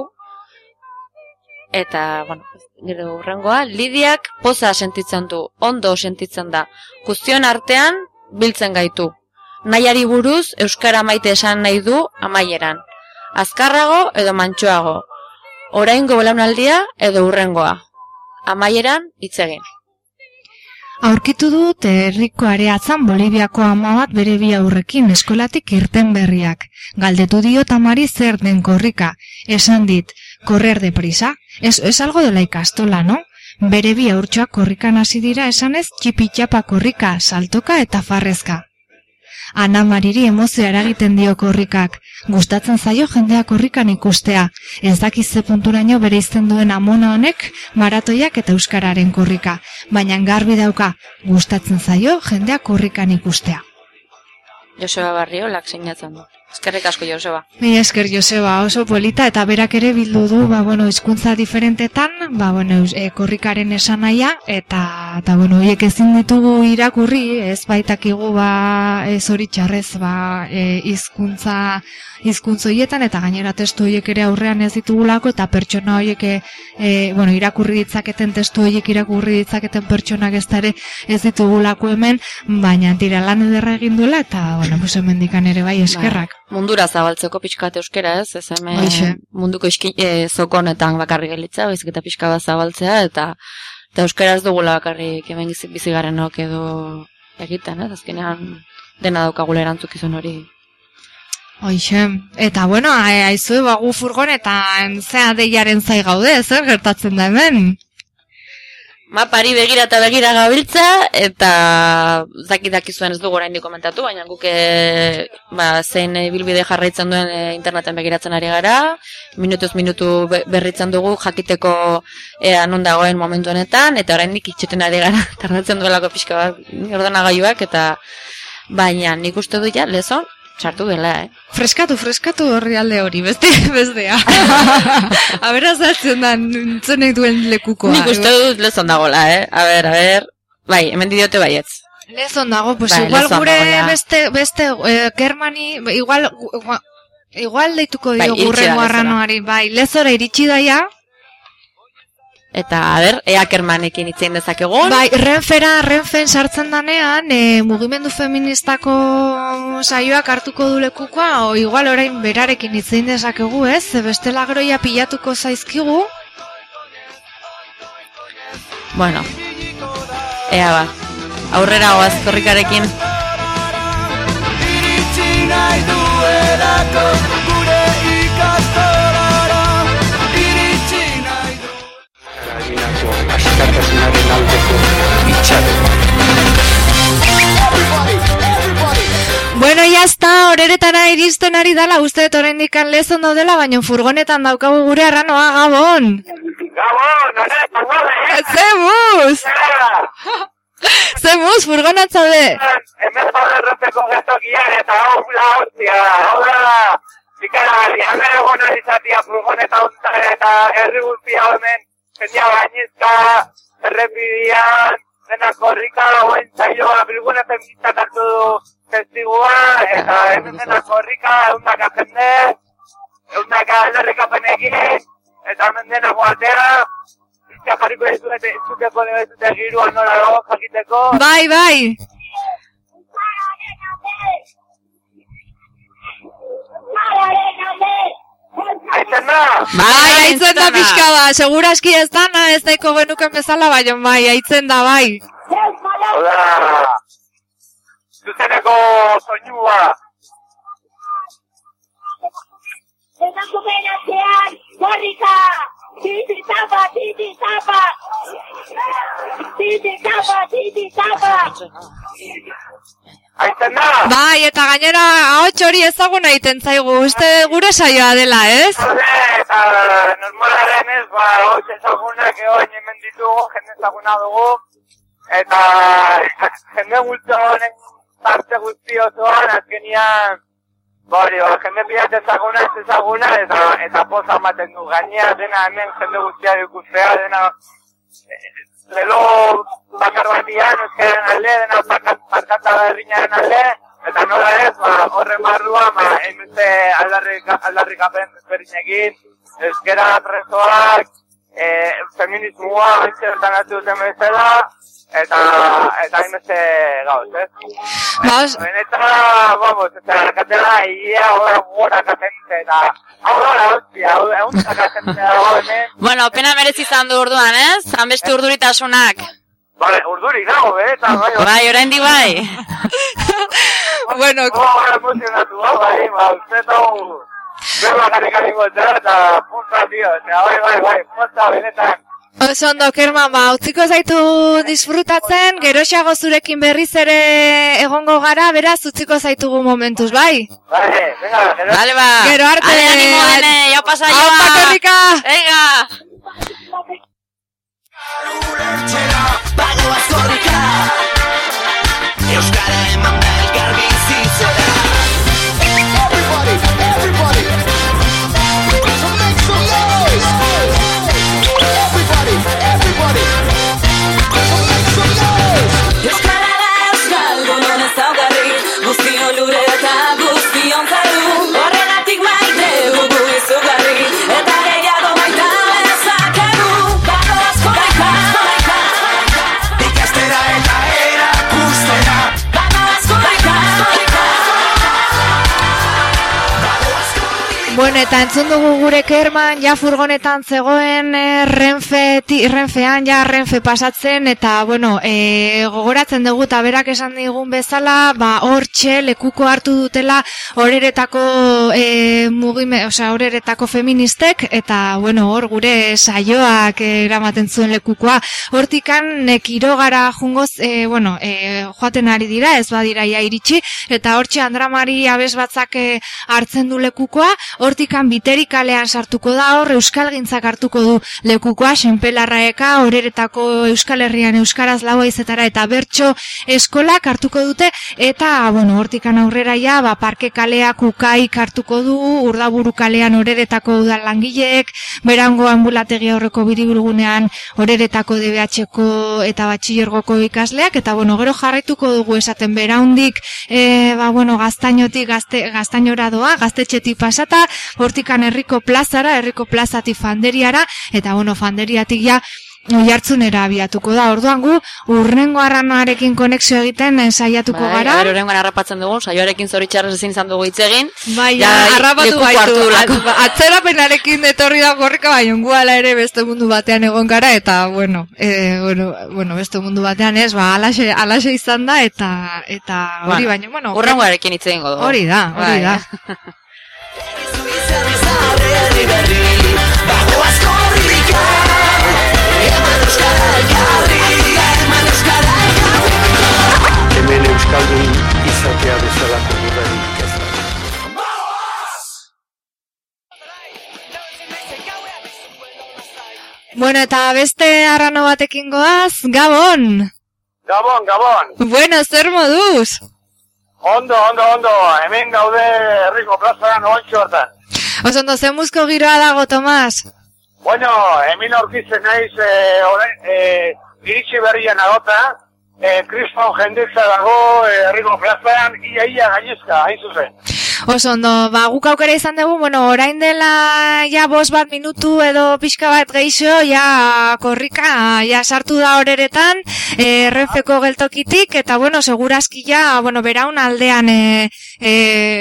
eta, bueno, gero urrengoa, Lidiak poza sentitzen du, ondo sentitzen da. Guztion artean biltzen gaitu. Naiari buruz euskara maite esan nahi du amaieran azkarrago edo mantxoago, oraingo belaunaldia edo urrengoa. Amaieran hitz egin. Aurkitu dut herriko areatzan Boliviako ama bat bere bi aurrekin eskolatik irten berriak. Galdetu dio tamari zer den korrika. Esan dit, korrer de prisa. Ez, ez algo dela ikastola, no? Bere bi aurtsoak korrikan hasi dira esanez txipitxapa korrika, saltoka eta farrezka. Ana Mariri emozio eragiten dio korrikak. Gustatzen zaio jendea korrikan ikustea. Ez dakiz ze punturaino bere izten duen amona honek maratoiak eta euskararen korrika. Baina garbi dauka, gustatzen zaio jendea korrikan ikustea. Joseba Barrio lak sinatzen du. Eskerrik asko Joseba. Mi esker Joseba oso polita eta berak ere bildu du, ba bueno, hizkuntza diferentetan, ba bueno, e, korrikaren esanaia eta eta bueno, hiek ezin ditugu irakurri, ez baitakigu ba ez hori txarrez ba e, hizkuntza hizkuntza hoietan eta gainera testu hoiek ere aurrean ez ditugulako eta pertsona hoiek e, bueno, irakurri ditzaketen testu hoiek irakurri ditzaketen pertsonak ez ere ez ditugulako hemen, baina tira lan ederra egin duela eta bueno, pues hemendikan ere bai eskerrak. Ba, mundura zabaltzeko pixkat euskera ez, ez hemen munduko iski, e, zokonetan bakarri gelitza, baizik eta pixka bat zabaltzea eta eta euskera ez dugula bakarri hemen bizigarrenok edo egiten, ez, azkenean dena daukagule erantzukizun hori. Hoixe, eta bueno, haizu bagu furgonetan zea deiaren zai gaude, zer gertatzen da hemen? Mapari begira eta begira gabiltza, eta zakidak izuen ez dugu orain komentatu, baina guke ba, zein bilbide jarraitzen duen e, interneten begiratzen ari gara, minutuz minutu berritzen dugu jakiteko ea non dagoen momentu honetan, eta orain nik itxeten ari gara, tardatzen duelako pixka bat, ordenagailuak, eta baina nik uste du ja, lezon, Txartu dela, eh? Freskatu, freskatu horri alde hori, beste, bestea. Abera zartzen da, nintzenek duen lekukoa. Nik uste dut lezon dagoela, eh? A ber, a ber, bai, hemen didiote baietz. Lezon dago, pues bai, igual gure beste, beste, eh, Germani, igual, igual deituko bai, dio gurre guarranoari, bai, lezora iritsi daia, Eta, a ber, eakermanekin itzein dezakegun. Bai, renfera, renfen sartzen danean, e, mugimendu feministako saioak hartuko du lekukoa, o igual orain berarekin itzein dezakegu, ez? Beste lagroia pilatuko zaizkigu. Bueno, ea ba, aurrera oaz korrikarekin. Iritsi nahi duelako gure askatasunaren aldeko itxaron. Bueno, ya está, horeretara iristen ari dala, uste oraindik lezon daudela, baina furgonetan daukagu gure arranoa, Gabon! Gabon, Zemuz! Zemuz, furgonat zaude! Hemen zaude errepeko getokian eta hau la hostia, hau da, zikara, hemen egon izatia furgoneta eta herri guztia hemen, jendia bainizka, errepidian, dena korrika, oen zaioa, bilgune feministak hartu du testigua, eta hemen dena korrika, eundaka jende, eundaka aldarrikapenekin, eta hemen dena guatera, Izka jarriko ditu eta entzuteko debe zute giruan nola dago jakiteko. Bai, bai. Aitzen da! Bai, aitzen da pixka ba, seguraski ez dana, ez daiko genuken bezala, baina bai, aitzen da, bai. Hola! Zuzeneko soinua! Emakumeen atzean, korrika! Titi tapa, titi tapa! Titi tapa, titi tapa! Aitzen da! Bai, eta gainera ahots hori ezaguna egiten zaigu, uste gure saioa dela, ez? Horre, eta normalaren ez, ba, hoxe ezagunak egoin hemen ditugu, jende ezaguna dugu, eta jende guzti honen parte guzti osoan, azkenian, Bori, ba, jende pilat ezaguna ez ezaguna, eta, eta poza ematen du, gainea dena hemen jende guztia ikustea, dena, lelo bakar batian, euskaren alde, dena bakata berriñaren alde, eta nola ez, ba, horren barruan, ba, hainbeste aldarrik, aldarrikapen ezberdinekin, euskara presoak, e, feminismoa, beste bertan hartu duten bezala, eta, eta hainbeste gauz, ez? Ba, os- Benetan, vamos, eta katela, ia, gora, gora katente, eta, da, hostia, egun katente dago hemen, Bueno, pena merezi izan du orduan, ez? Han beste urduritasunak. Vale, urduri nago, eh, eta bai, Bai, oraindik bai. bueno, Oh, emozionatu, bai, ba, uste hau, berba garrikan ingotea, eta punta, tío, eta bai, bai, bai, punta, benetan, oso ondo, Kerman, ba, utziko zaitu disfrutatzen, geroxago zurekin berriz ere egongo gara, beraz, utziko zaitugu momentuz, bai? bai, venga, gero, Vale, ba. Gero arte. Ale, animo, ene, jau pasa, Hau, joa. pakorrika! Venga. Euskara eta entzun dugu gure Kerman, ja furgonetan zegoen eh, Renfe, ti, Renfean, ja Renfe pasatzen, eta, bueno, e, gogoratzen dugu, eta berak esan digun bezala, ba, hortxe lekuko hartu dutela horeretako e, mugime, osea, horeretako feministek, eta, bueno, hor gure saioak eh, eramaten zuen lekukoa. Hortikan, e, kirogara jungoz, e, bueno, e, joaten ari dira, ez badira ia iritsi, eta hortxe Andra Mari abes batzak eh, hartzen du lekukoa, hortikan biterik kalean sartuko da, hor euskalgintzak hartuko du. Lekukoa, senpelarraeka, horeretako Euskal Herrian Euskaraz lau izetara eta bertso eskolak hartuko dute, eta, bueno, hortikan aurrera ja, ba, parke kaleak ukaik hartuko du, urdaburu kalean horeretako udal langileek, berango ambulategi aurreko biribulgunean horeretako DBH-ko eta batxillergoko ikasleak, eta, bueno, gero jarraituko dugu esaten beraundik, e, ba, bueno, gaztainotik, gazte, gaztainora doa, gaztetxetik pasata, hortikan herriko plazara, herriko plazatik fanderiara, eta, bueno, fanderiatik ja, jartzunera abiatuko da. Orduan gu, urrengo arranoarekin konexio egiten eh, saiatuko Bai, gara. a ber, oraingoan harrapatzen dugu, saioarekin zoritxarrez ezin izan dugu hitz egin. Bai, Ja, harrapatu dulako. At- Atzerapenarekin etorri da gorrika, bai, ongu ala ere beste mundu batean egon gara, eta, bueno, e, bueno, bueno, beste mundu batean ez, ba, alaxe, alaxe izan da, eta, eta hori, Bueno, baina, bueno, Urrengoarekin hitz egingo dugu. hori da, hori Bai. da. Bueno, eta beste arrano batekin goaz, Gabon! Gabon, Gabon, Bueno, zer moduz? ondo, ondo, ondo, hemen gaude herriko plazan ontsu hortan. Oso ondo, ze muzko giroa dago, Tomas? Bueno, hemen aurkitzen naiz, orain, eh, iritsi berrian agota, e, kriston jendetza dago e, herriko plazan, ia-ia gainezka, hain zuzen. Oso ondo, ba, guk aukera izan dugu, bueno, orain dela ja bos bat minutu edo pixka bat geixo, ja korrika, ja sartu da horeretan, e, renfeko geltokitik, eta bueno, segurazki ja, bueno, beraun aldean, e, e,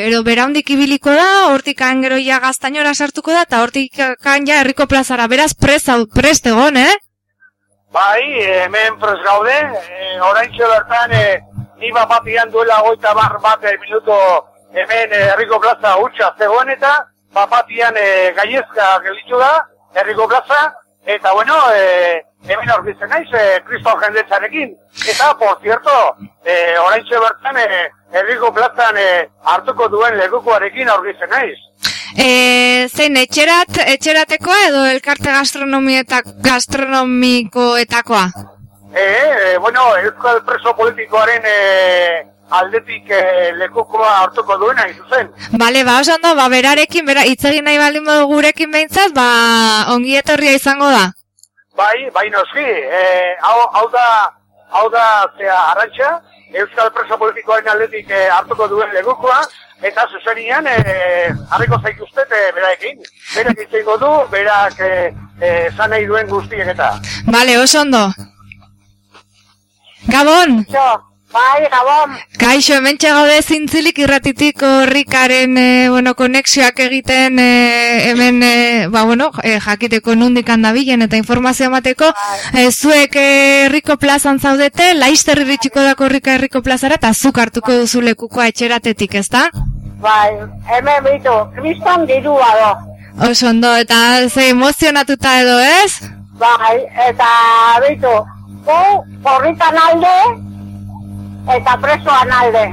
edo beraundik ibiliko da, hortik gero ja gaztainora sartuko da, eta hortik ja herriko plazara, beraz hau- prest egon, eh? Bai, hemen pres gaude, e, orain bertan, e, ni bat batian duela goita bar bat e, minuto hemen herriko plaza hutsa zegoen eta bat batian e, gaiezka gelditu da, herriko plaza, eta bueno, e, hemen aurkitzen naiz, e, kriston jendetzarekin. Eta, por cierto, e, orain bertan, e, herriko plazan e, hartuko duen lekukoarekin aurkitzen naiz. E, zein, etxerat, etxeratekoa edo elkarte gastronomietak, gastronomikoetakoa? E, e, bueno, euskal preso politikoaren e, aldetik e, lekukoa hartuko duena, izuzen. Bale, ba, oso ondo, ba, berarekin, bera, itzegin nahi baldin modu gurekin behintzat, ba, ongi etorria izango da. Bai, bai noski, e, hau, hau da, hau da, zea, arantxa, euskal preso politikoaren aldetik e, hartuko duen lekukoa, eta zuzenian, e, harriko zaituztet e, beraekin. Berak itzengo du, berak e, e, zan nahi duen guztiek eta. Bale, oso ondo. Gabon! Jo, bai, gabon. Kaixo, hemen gaude zintzilik irratitik horrikaren, e, bueno, konexioak egiten e, hemen, e, ba, bueno, e, jakiteko nundik handabilen eta informazio emateko. E, zuek herriko plazan zaudete, laister iritsiko dako horrika herriko plazara, eta zuk hartuko duzu lekukoa etxeratetik, ezta? Bai, hemen bitu, kriston dirua do. Oso ondo, eta ze emozionatuta edo, ez? Bai, eta bitu, gu, porritan alde, eta presoan alde.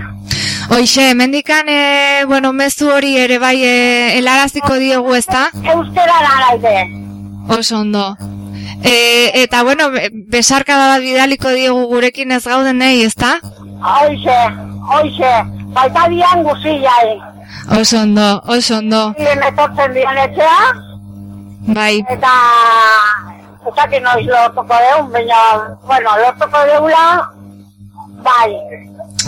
Hoixe, mendikan, e, bueno, mezu hori ere bai e, helaraziko diogu, ezta? Eusteran alde. Oso ondo. E, eta, bueno, be- besarkada bat bidaliko diogu gurekin ez gauden nahi, ezta? Hoixe, hoixe, baita dian guzillai. Oso ondo, oso ondo. Ziren etortzen dian etxea, Bai, eta eta que noiz lortuko deun, baina, bueno, lortuko deula, bai.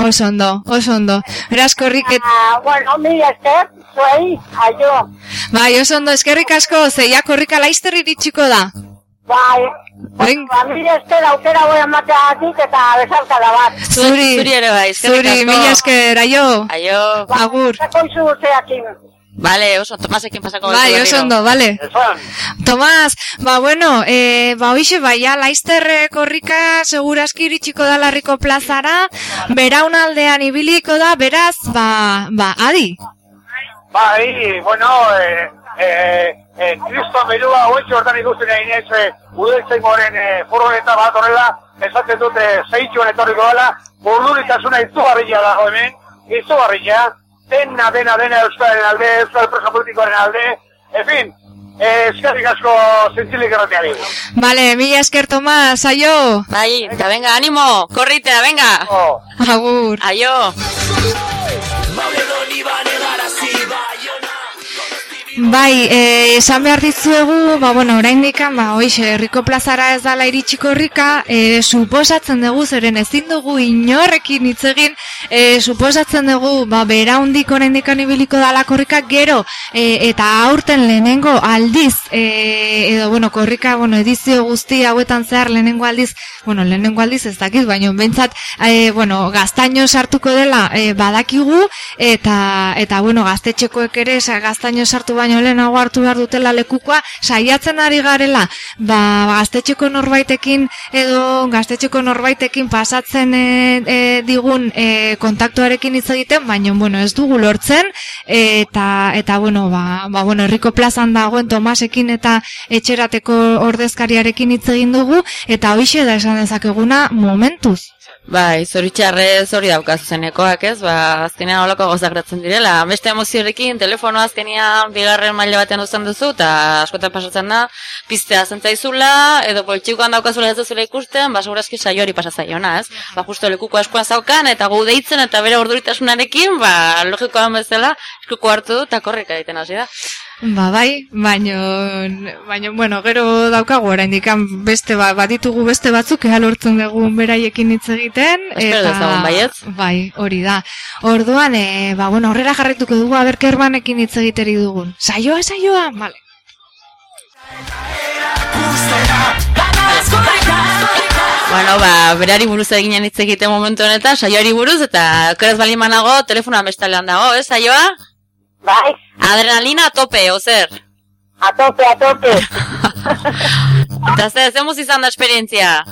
oso ondo, oso ondo. Beraz, korrik, et, Ah, bueno, mi esker, zuei, aio, bai, oso ondo, eskerrik asko, zeia korrika laizter iritsiko da. bai. Oin, Ba, mi esker aukera goi emateagatik eta bezarkada bat. zuri, zuri ere bai, eskerrik zuri, asko. mila esker, aio, Aio. agur. Zakoizu Vale, oso, Tomasekin pasako Bai, oso berriro. ondo, vale. Tomás, ba bueno, e, ba hoxe, bai, ja, laizter eh, korrika segurazki iritsiko da larriko plazara, beraun aldean ibiliko da, beraz, ba, ba, adi. bai, bueno, e, e, e, kristo merua hoitxe hortan ikusten egin ez, e, udeltzen goren e, furgoneta bat horrela, esaten dute zeitxuan etorriko dela, burduritasuna izugarria dago hemen, izugarria, dena, dena, dena euskaren alde, euskal preso politikoaren alde, en fin, e, eskerrik asko zintzilik errateari. Vale, mila esker Tomás, aio, Bai, eta venga, animo, korritea, venga. Oh. agur. Aio. Bai, e, esan behar dizuegu, ba, bueno, orain dikan, ba, hoize, herriko plazara ez dala iritsiko herrika, e, suposatzen dugu, zeren ezin dugu inorrekin hitz egin, e, suposatzen dugu, ba, bera hundik orain dikan ibiliko dala korrika, gero, e, eta aurten lehenengo aldiz, e, edo, bueno, korrika, bueno, edizio guzti hauetan zehar lehenengo aldiz, bueno, lehenengo aldiz ez dakit, baina bentsat, e, bueno, gaztaino sartuko dela e, badakigu, eta, eta bueno, gaztetxekoek ere, gaztaino sartu baino lehenago hartu behar dutela lekukoa, saiatzen ari garela, ba, gaztetxeko norbaitekin, edo gaztetxeko norbaitekin pasatzen e, e, digun e, kontaktuarekin hitz egiten, baina, bueno, ez dugu lortzen, eta, eta bueno, ba, ba, bueno, herriko plazan dagoen Tomasekin eta etxerateko ordezkariarekin hitz egin dugu, eta hoixe da esan dezakeguna momentuz. Bai, zoritxarrez hori daukazu zenekoak, ez? Ba, azkenean holako gozak gertatzen direla. Beste emoziorekin, telefono azkenean bigarren maila batean uzten duzu, eta askotan pasatzen da, piztea zentzaizula, edo poltsikoan daukazula ez duzula ikusten, ba, segurazki saio hori pasazaiona, ez? Ba, justo lekuko eskuan zaukan, eta gu deitzen, eta bere orduritasunarekin, ba, logikoan bezala, eskuko hartu du, eta korrika egiten hasi da. Ba, bai, baino, baino, bueno, gero daukagu oraindik beste ba, baditugu beste batzuk ea lortzen dugu beraiekin hitz egiten Espero dezagun, baietz? Bai, hori da. Orduan, e, ba, bueno, horrela jarrituko dugu aber kermanekin hitz egiteri dugun. Saioa, saioa, vale. Bueno, ba, berari buruz eginen hitz egite momentu honetan, saioari buruz, eta okeraz bali manago, telefonoan bestalean dago, ez, saioa? Bai, Adrenalina a tope, ozer. a tope, a tope. Eta ze, ze muz izan da esperientzia?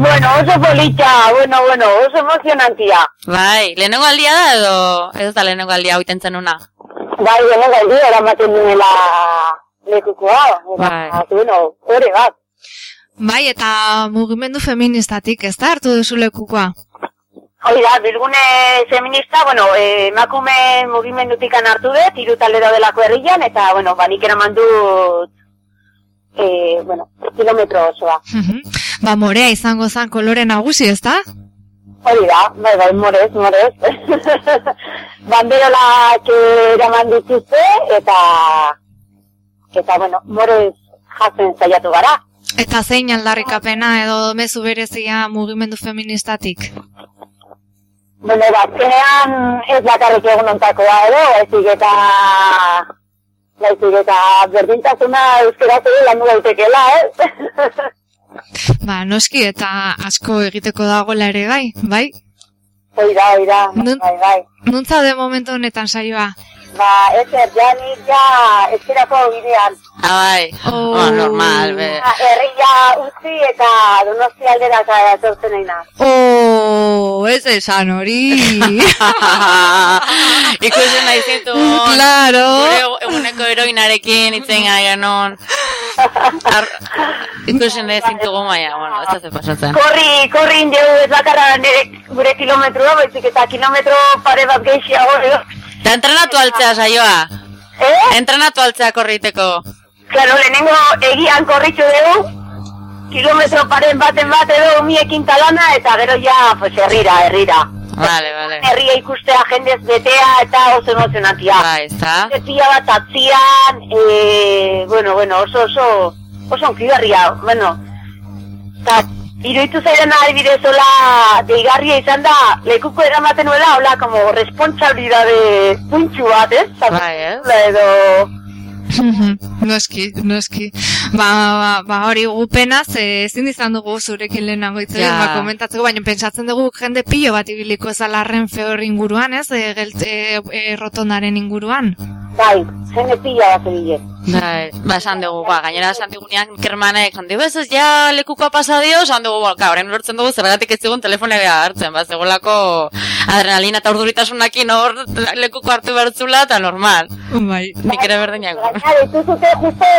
bueno, oso polita, bueno, bueno, oso emozionantia. Bai, lehenengo aldia da edo, ez da lehenengo aldia hau iten zenuna? Bai, bene galdi, eramaten nuela lekukoa. Eta, Bai. bueno, hori bat. Bai, eta mugimendu feministatik, ez da hartu duzu lekukoa? Hori da, bilgune feminista, bueno, eh, emakume mugimendutik hartu dut, hiru talde daudelako herrian, eta, bueno, ba, nik eraman dut, eh, bueno, kilometro osoa. Mhm. ba, morea izango zan kolore nagusi, ez da? Hori da, bai, bai, morez, morez. Banderolak eraman dituzte, eta, eta, bueno, morez jatzen saiatu gara. Eta zein aldarrikapena edo mezu berezia mugimendu feministatik? Bueno, bazkenean ez bakarrik egun ontakoa edo, ezik eta baizik eta berdintasuna euskaraz ere landu daitekela, eh? Ba, noski eta asko egiteko dagoela ere bai, bai? Hoi da, hoi da, Nun- bai, bai. Nuntza de momentu honetan saioa? Ba, ezer, ja nik ja eskerako bidean. Ah, bai, Oh. oh, normal, be. Ba, Herria utzi eta donosti aldera etortzen nahi naz. Oh, ez esan hori. Ikusten nahi zintu. claro. Gure eguneko heroinarekin itzen gai genon. Ar- Ikusten nahi zintugu maia, bueno, ez da ze pasatzen. Korri, korri indegu ez bakarra nire gure kilometroa, baizik eta kilometro pare bat gehiago edo. Eta entrenatu altzea saioa. Eh? Entrenatu altzea korriteko. Claro, lehenengo egian korritxu dugu, kilometro paren baten bat edo umiekin talana, eta gero ja, pues, herrira, herrira. Vale, vale. Herria ikustea jendez betea eta oso emozionatia. Bai, ez da? Zepia bat atzian, e, bueno, bueno, oso, oso, oso onkigarria, bueno. Eta, iruditu zaidan adibidez hola deigarria izan da, lekuko eramaten nuela, hola, como responsabilidade puntxu bat, ez? Bai, ez? Edo, noski, noski. Ba, ba, ba hori gupenaz, eh, ezin izan dugu zurekin lehenago hitz egin, Ja. ba, komentatzeko, baina pentsatzen dugu jende pilo bat ibiliko zalarren feor inguruan, ez? E, gelt, e, e, rotondaren inguruan. Bai, jende pila bat egile. Bai, ba, esan dugu, ba, gainera esan digunean, kermanek, handi bez, ez ja lekukoa pasa dio, esan dugu, ba, ka, orain lortzen dugu, zergatik ez zigun telefonera hartzen, ba, segolako adrenalina eta urduritasunakin hor lekuko hartu bertzula, eta normal. Bai. Nik ere berdinak. Gaina, dituzute justo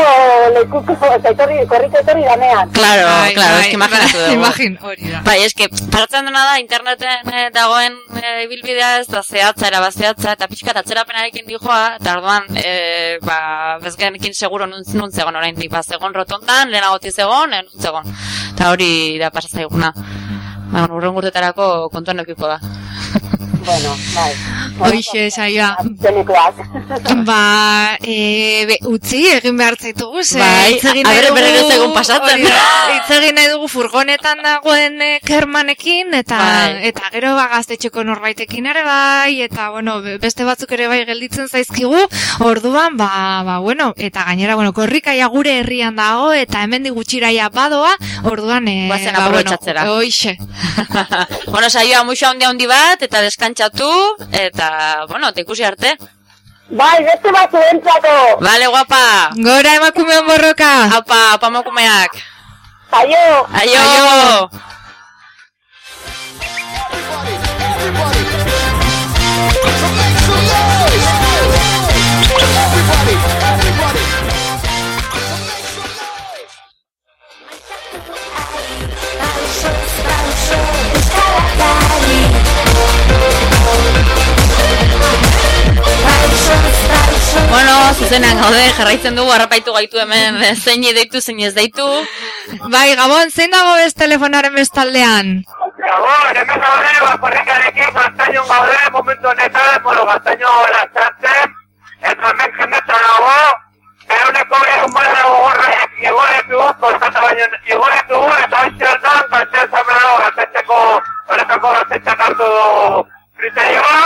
lekuko, eta etorri, korriko etorri danean. Claro, Bai, claro, bai, eski imaginatu bai, dugu. Imagin, hori da. Bai, eske, paratzen dena da, interneten eh, dagoen eh, ibilbidea ez da zehatza, era zehatza, eta pixka atzerapenarekin dijoa, eta orduan, e, ba, bezgenekin seguro nun, nun zegon orain, ba, zegon rotondan, lehenagotik zegon, eh, nun zegon. Eta hori da pasazaiguna. Ba, urren gurtetarako kontuan eukiko da. Bueno, bai. Hoixe, saioa. Zenekoak. Ba, e, be, utzi egin behar zaitugu, ze Bai, hitz egin a nahi dugu- ez egun pasatzen. hori da, Hitz egin nahi dugu furgonetan dagoen e, kermanekin, eta Bai. eta gero ba, gaztetxeko norbaitekin ere bai, eta bueno, be- beste batzuk ere bai gelditzen zaizkigu, orduan, ba, ba, bueno, eta gainera, bueno, korrikaia gure herrian dago, eta hemen gutxiraia badoa, orduan, e, Goazen ba, bueno, hoixe. bueno, saioa muxa handi handi bat, eta deskantzatu, eta, bueno, eta ikusi arte. Bai, beste batzu entzako. Vale, guapa! Gora emakumeon borroka! Apa, apa mokumeak! Aio! Aio! Aio. Everybody, Bueno, zuzenean gaude, jarraitzen dugu, harrapaitu gaitu hemen, eh, zein deitu, zein ez deitu. Bai, Gabon, zein dago bez telefonaren bestaldean? Gabon, hemen gaude, bakorrikarekin gaztainon gaude, momentu honetan, bueno, gaztaino latxatzen, eta hemen jendetza dago, eguneko egun bada gogorrak igoretu, kostata baino igoretu, eta hoxe hartan, gaztea zamera gaztetxeko, horretako gaztetxak hartu du kriterioa,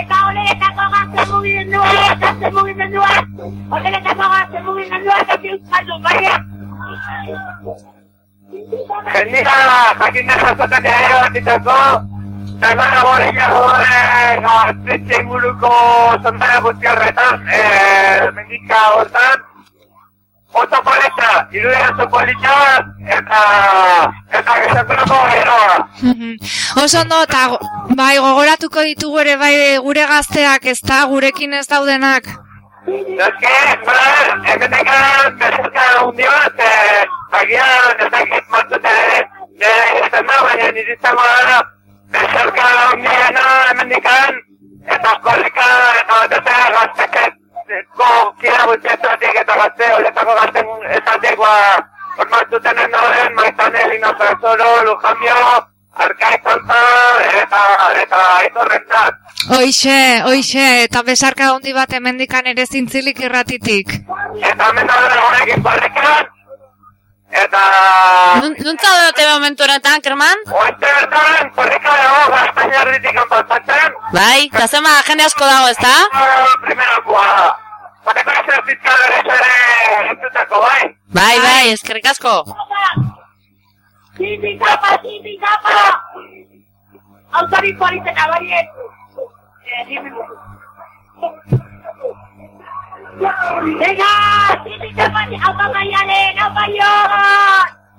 eta horretako gazte mugimendua, gazte mugimendua, horretako gazte mugimendua, eta euskaldun, baina. Jendia, jakin da jasotan ere batitako, Zermana borilla gore, gaztetxe inguruko zondara guztiarretan, eh, mendika hortan, oso polita, irudia oso polita, eta, eta gizartuko geroa. Oso ondo, eta bai, gogoratuko ditugu ere bai gure gazteak, ez da, gurekin ez daudenak. Es que, joder, hemenekan bezarka hundi bat, eh, agian ez dakit martute ere, izan da, baina niritzako gara, bezarka hundiena hemendikan, eta korrika, eta batezea gazteketko kira guztietatik eta gazte, horretako gazten esatik, ba, formatuten endoren, maizane, lino persoro, lujambio, arkaizantza, eta, eta, aitorrentzat. Oixe, oixe, eta besarka handi bat hemendikan ere zintzilik irratitik. Eta hemen daude honekin barrekan, eta... Nun- Nuntza dute momentu honetan, Kerman? Oeste bertan, korrika dago gaztainarritik pasatzen, Bai, eta zema jende asko dago, ez da? primerokoa. Bateko ezer fiskal ere entzutako, bai? Bai, bai, eskerrik asko. Titi tapa, titi tapa! Autori polizena, baiet. Eh, dime. Venga, titi tapa, apa maialen, apa yo!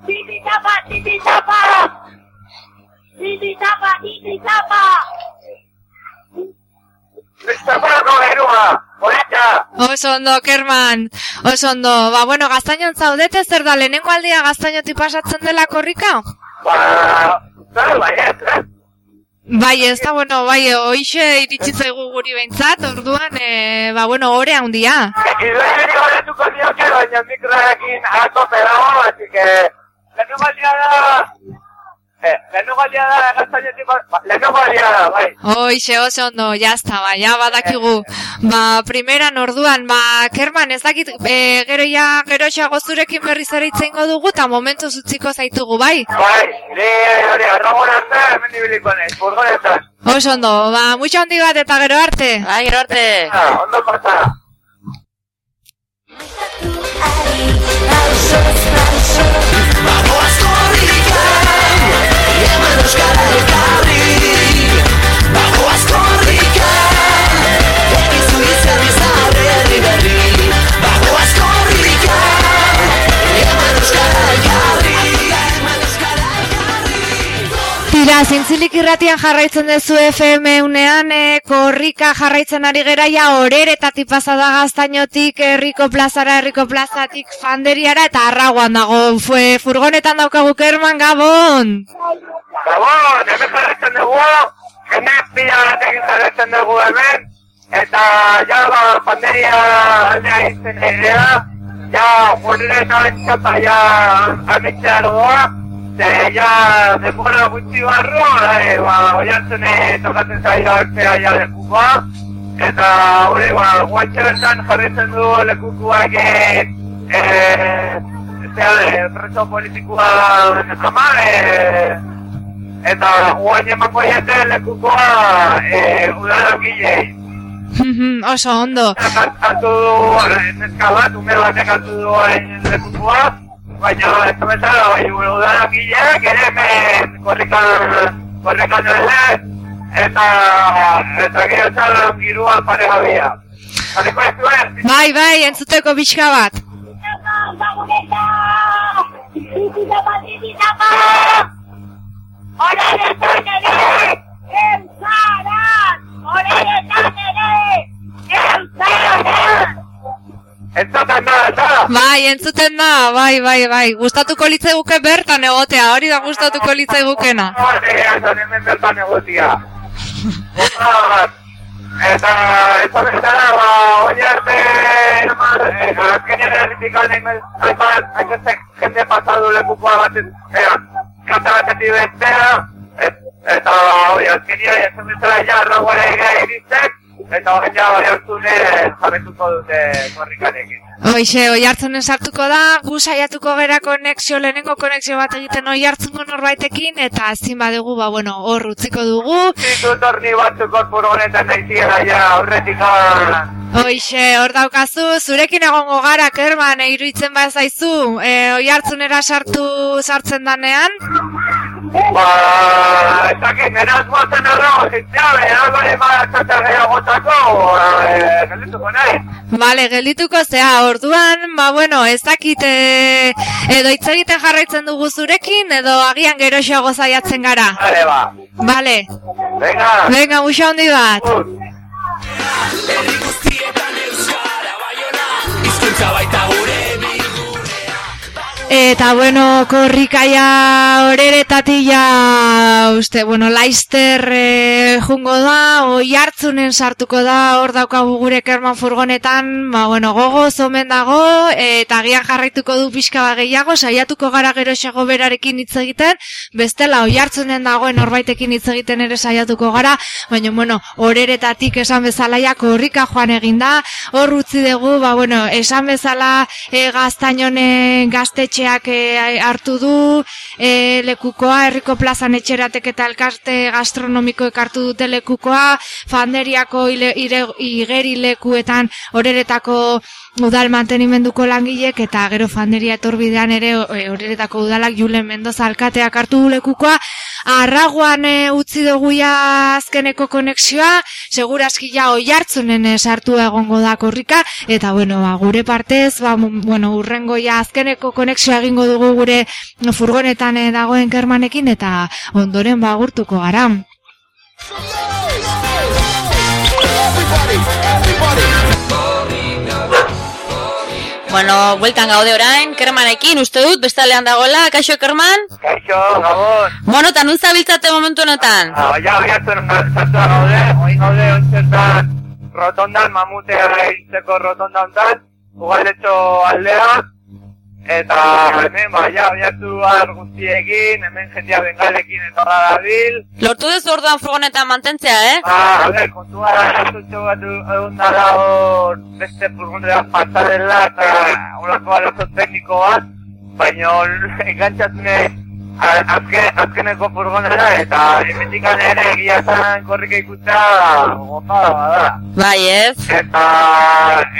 Titi tapa, titi tapa! Titi tapa, titi tapa! Kristoforako gerua, horita. Oso ondo, Kerman. Oso ondo. Ba, bueno, gaztainan zaudete, zer da, lehenengo aldia gaztainotik pasatzen dela korrika? Ba, zer, bai, ez, eh? Bai, ez da, bueno, bai, oixe iritsi zaigu guri behintzat, orduan, e, ba, bueno, ore handia. Idoiari horretuko nioke, baina mikroekin atope dago, así que... Eh, lehenengo aldia da gaztainetik... ba, Lehenengo aldia da, bai. Oixe, oso ondo, jazta, ba, ja badakigu. Ba, primeran orduan, ba, Kerman, ez dakit, e, gero ja, gero xago zurekin berriz ere hitz egingo dugu, eta momentu zutziko zaitugu, bai? Bai, ni hori, arragonazte, hemen ibiliko naiz, furgonetan. Oso ondo, ba, mucho handi bat eta gero arte. Bai, gero arte. Ah, ondo pasa. Bagoaz korrikan, eman Tira, zintzilik irratian jarraitzen duzu FM unean, e, korrika jarraitzen ari gera ja horeretatik pasada gaztainotik, herriko plazara, herriko plazatik, fanderiara eta arraguan dago, fue, furgonetan daukagu kerman, gabon! Gabon, hemen jarretzen dugu, jende pila batekin jarretzen dugu hemen, eta ja, ba, panderia aldea izan ja, horretan txapa, ja, amitzea dugu, ze, ja, denbora gutxi barro, eh, ba, oiartzen tokatzen zaila hartzea ja lekukoa, eta hori, ba, guantxe bertan jarretzen du lekukoak, eh, eh, zera, preso politikoa ama, eh, eta guain emango jate lekukoa eh, udalakilei. Oso ondo. Hartu du, eh, neska bat, ume batek hartu du lekukoa, baina ez da bezala, baina udalakileak ere hemen korrikan, korrikan ere, eta, eta gero txalan giruan paregabia. Hariko ez duen, Bai, bai, entzuteko pixka bat. Horretan ere, euskaraz! Horretan ere, euskaraz! Ez da eta, Bai, entzuten da, bai, bai, bai. Gustatuko litzaiguke bertan egotea, hori da gustatuko litzaigukena. Eta hemen bertan egotia. Bat, Eta esan bezala, ba, hori arte, eh, azkenean erritikal nahi hainbat, hainbeste jende pasadu lekukoa bat, eh, kanta batetik bestera, et- eta hori azkenean esan bezala ja arraguara egia irizten, eta hori ja bai hartzune jarretuko dute korrikarekin. Hoixe, oi hartzunen sartuko da, gu saiatuko gera konexio, lehenengo konexio bat egiten oi hartzungo norbaitekin, eta ezin badugu, ba, bueno, hor utziko dugu. Ditut horni batzuk hor furgonetan nahiziera ja aurretik ah, Hoixe, hor daukazu, zurekin egongo gara, kerman, iruditzen bat zaizu, e, oi hartzunera sartu sartzen danean. Ba, ez dakit, nera asmoatzen arrago zitzea, behar bale maratxatzea gehiagotako, eh, geldituko nahi. Vale, geldituko zea, orduan, ba bueno, ez dakit e, edo hitz egiten jarraitzen dugu zurekin, edo agian geroxeago zaiatzen gara. Vale, ba. Vale, Venga. venga, muxa handi bat. Eta bueno, korrikaia horeretatila, uste, bueno, Laister e, jungo da, oi hartzunen sartuko da, hor daukagu gure kerman furgonetan, ba, bueno, gogo zomen dago, eta agian jarraituko du pixka bat gehiago, saiatuko gara geroxago berarekin hitz egiten, bestela oi hartzunen dagoen norbaitekin hitz egiten ere saiatuko gara, baina, bueno, horeretatik esan bezalaia korrika joan eginda, hor utzi dugu, ba, bueno, esan bezala e, gaztainonen gaztetxeak e, hartu du, e, lekukoa, herriko plazan etxeratek eta elkarte gastronomikoek hartu dute lekukoa, fanderiako igeri lekuetan horeretako udal mantenimenduko langilek eta gero fanderia etorbidean ere e, horeretako udalak Julen Mendoza alkateak hartu du lekukoa, arraguan e, utzi dugu ja azkeneko konexioa, segurazki ja oi hartzunen e, sartu egongo da korrika, eta bueno, ba, gure partez, ba, bueno, urrengo ja azkeneko konexioa egingo dugu gure furgonetan e, dagoen kermanekin, eta ondoren ba gurtuko gara. Bueno, bueltan gaude orain, kermanekin, uste dut, bestalean dagola, kaixo kerman? Kaixo, gabon. Bueno, eta nun zabiltzate momentu honetan? Ah, ja, biatzen sartua gaude, oin gaude ontzertan rotondan, mamutea hiltzeko rotonda hontan, ugaldetxo aldea, eta hemen, ba, ja, biatu ar guztiekin, hemen jendia bengalekin eta da dabil, Lortu dezu orduan furgonetan mantentzea, eh? Ah, a ver, kontua da, jartutxo bat egun dara hor beste furgonetan pasadela eta horako arazo tekniko bat, baina engantzatune azken, azkeneko furgonera eta emendikan ere egia zan korrika ikutzea gozada bada. Bai, ez? Eta,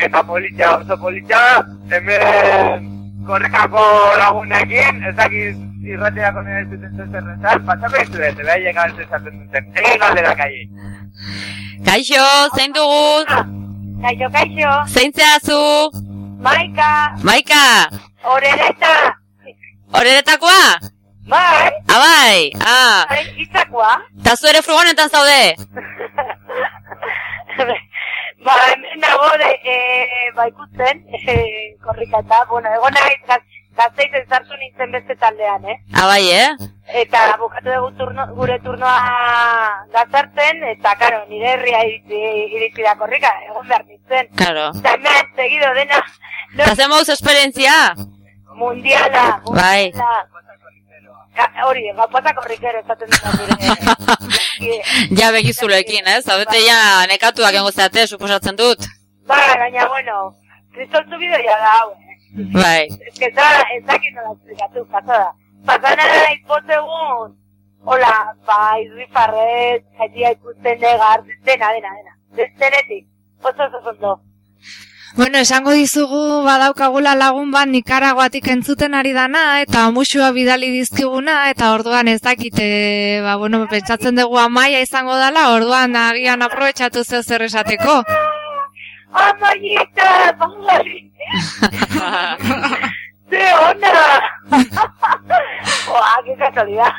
eta politxa, oso politxa, hemen korrikako lagunekin, ez dakit irrateako nire zuten zerretan, pasako izuet, behar llegar esaten duten, egin galdera kai. Kaixo, zein dugu? Kaixo, kaixo, Zein zehazu? maika, Maika, horereta, horeretakoa? bai, Abai, ah, haren itzakoa. eta zu ere furgonetan zaude? ba, hemen nago, de, e, ba, ikusten, e, korrika eta, bueno, egon gaz, gazteiz sartu nintzen beste taldean, eh? Abai, eh? Eta bukatu dugu turno, gure turnoa gazartzen, eta, karo, nire herria iritsi, iritsi da korrika, egon behar nintzen. Claro. Eta hemen, seguido dena, no, mauz esperientzia? mundiala, Bai. mundiala. Ka, hori, gapata korrikero esaten dut. Ja begizulekin, ez? Zabete ja nekatuak engo zeate, suposatzen dut. Ba, baina, bueno, kristol subido ya da, hau, eh. Bai. Ez que da, ez dakit nola esplikatu, pasada. Pasana da izpotegun, hola, ba, izri farret, jaitia ikusten negar, dena, dena, dena. Denetik, oso oso ondo. Bueno, esango dizugu badaukagula lagun bat Nikaraguatik entzuten ari dana, eta musua bidali dizkiguna, eta orduan ez dakite, ba, bueno, pentsatzen dugu amaia izango dela, orduan agian aprobetsatu zeu zer esateko. Amaieta, ze ona! Joa, que casualidad.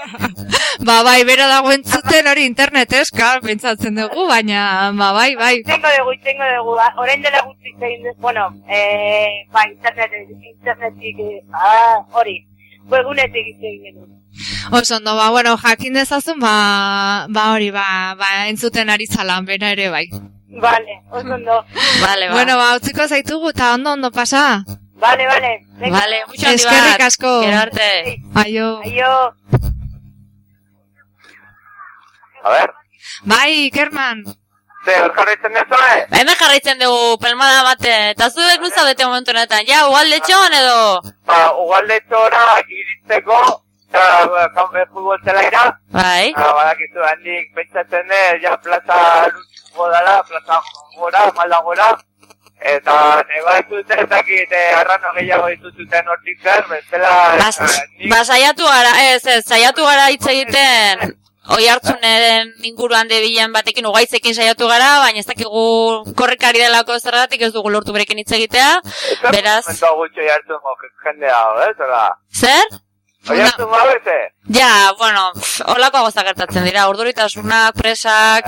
ba, bai, bera dago entzuten hori internetez, klar, pentsatzen dugu, baina, ba, bai, bai. Tengo dugu, tengo dugu, orain dela guzti zein bueno, eh, ba, internet, internetik, ah, hori, webunetik egin genuen. Oso ondo, ba, bueno, jakin dezazun, ba, ba hori, ba, ba, entzuten ari zalan, bera ere, bai. Vale, oso ondo. Vale, ba. Bueno, ba, utziko zaitugu, eta ondo, ondo pasa. Vale, vale. Venga. Vale, mucho handi bat. Eskerrik asko. Gero arte. Aio. Aio. A ver, Bai, Kerman. ze, jarraitzen dezu, eh? Hemen jarraitzen dugu pelmada bate. Eta zuek nuza bete momentu honetan. Ja, ugalde txon edo... Ba, ugalde txora iritzeko, eta, ba, kanbe futbol zelaira, Bai. Ba, badakizu handik pentsatzen dut, ja plaza lutsuko dala, plaza gora, malda gora, eta neba ez dut ez dakit eh, arrano gehiago dituzuten hortik zer, bestela... Bas, eh, nik- ba, saiatu gara, ez, ez, saiatu gara hitz egiten, oi hartzuneren inguruan debilen batekin ugaitzekin saiatu gara, baina ez dakigu korrikari delako zergatik ez dugu lortu berekin hitz egitea, Eta beraz, momentu gutxo jartzen go, jende hau, ez, hola? zer? Oi hartzen go, beze? Ja, bueno, holako gauza gertatzen dira, urduritasunak, presak,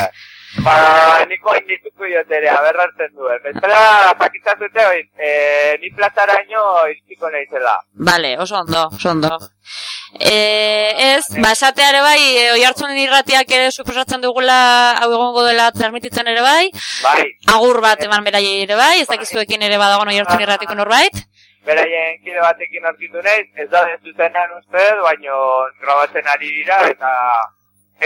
Ba, niko hain dituko jotere, aberrartzen duen. Bestela, jakitzazute, oin, eh, ni plazaraino iritsiko naizela. Vale, oso ondo, oso ondo. E, ez, ba, esateare bai, e, oi hartzunen irratiak ere suposatzen dugula hau egongo dela transmititzen ere bai, Bai, agur bat eman beraiei ere bai, ez dakizuekin ere badagon oi hartzun irratiko norbait. beraien kide batekin aurkitu naiz, ez da ez zuzenean uste, baino grabatzen ari dira, eta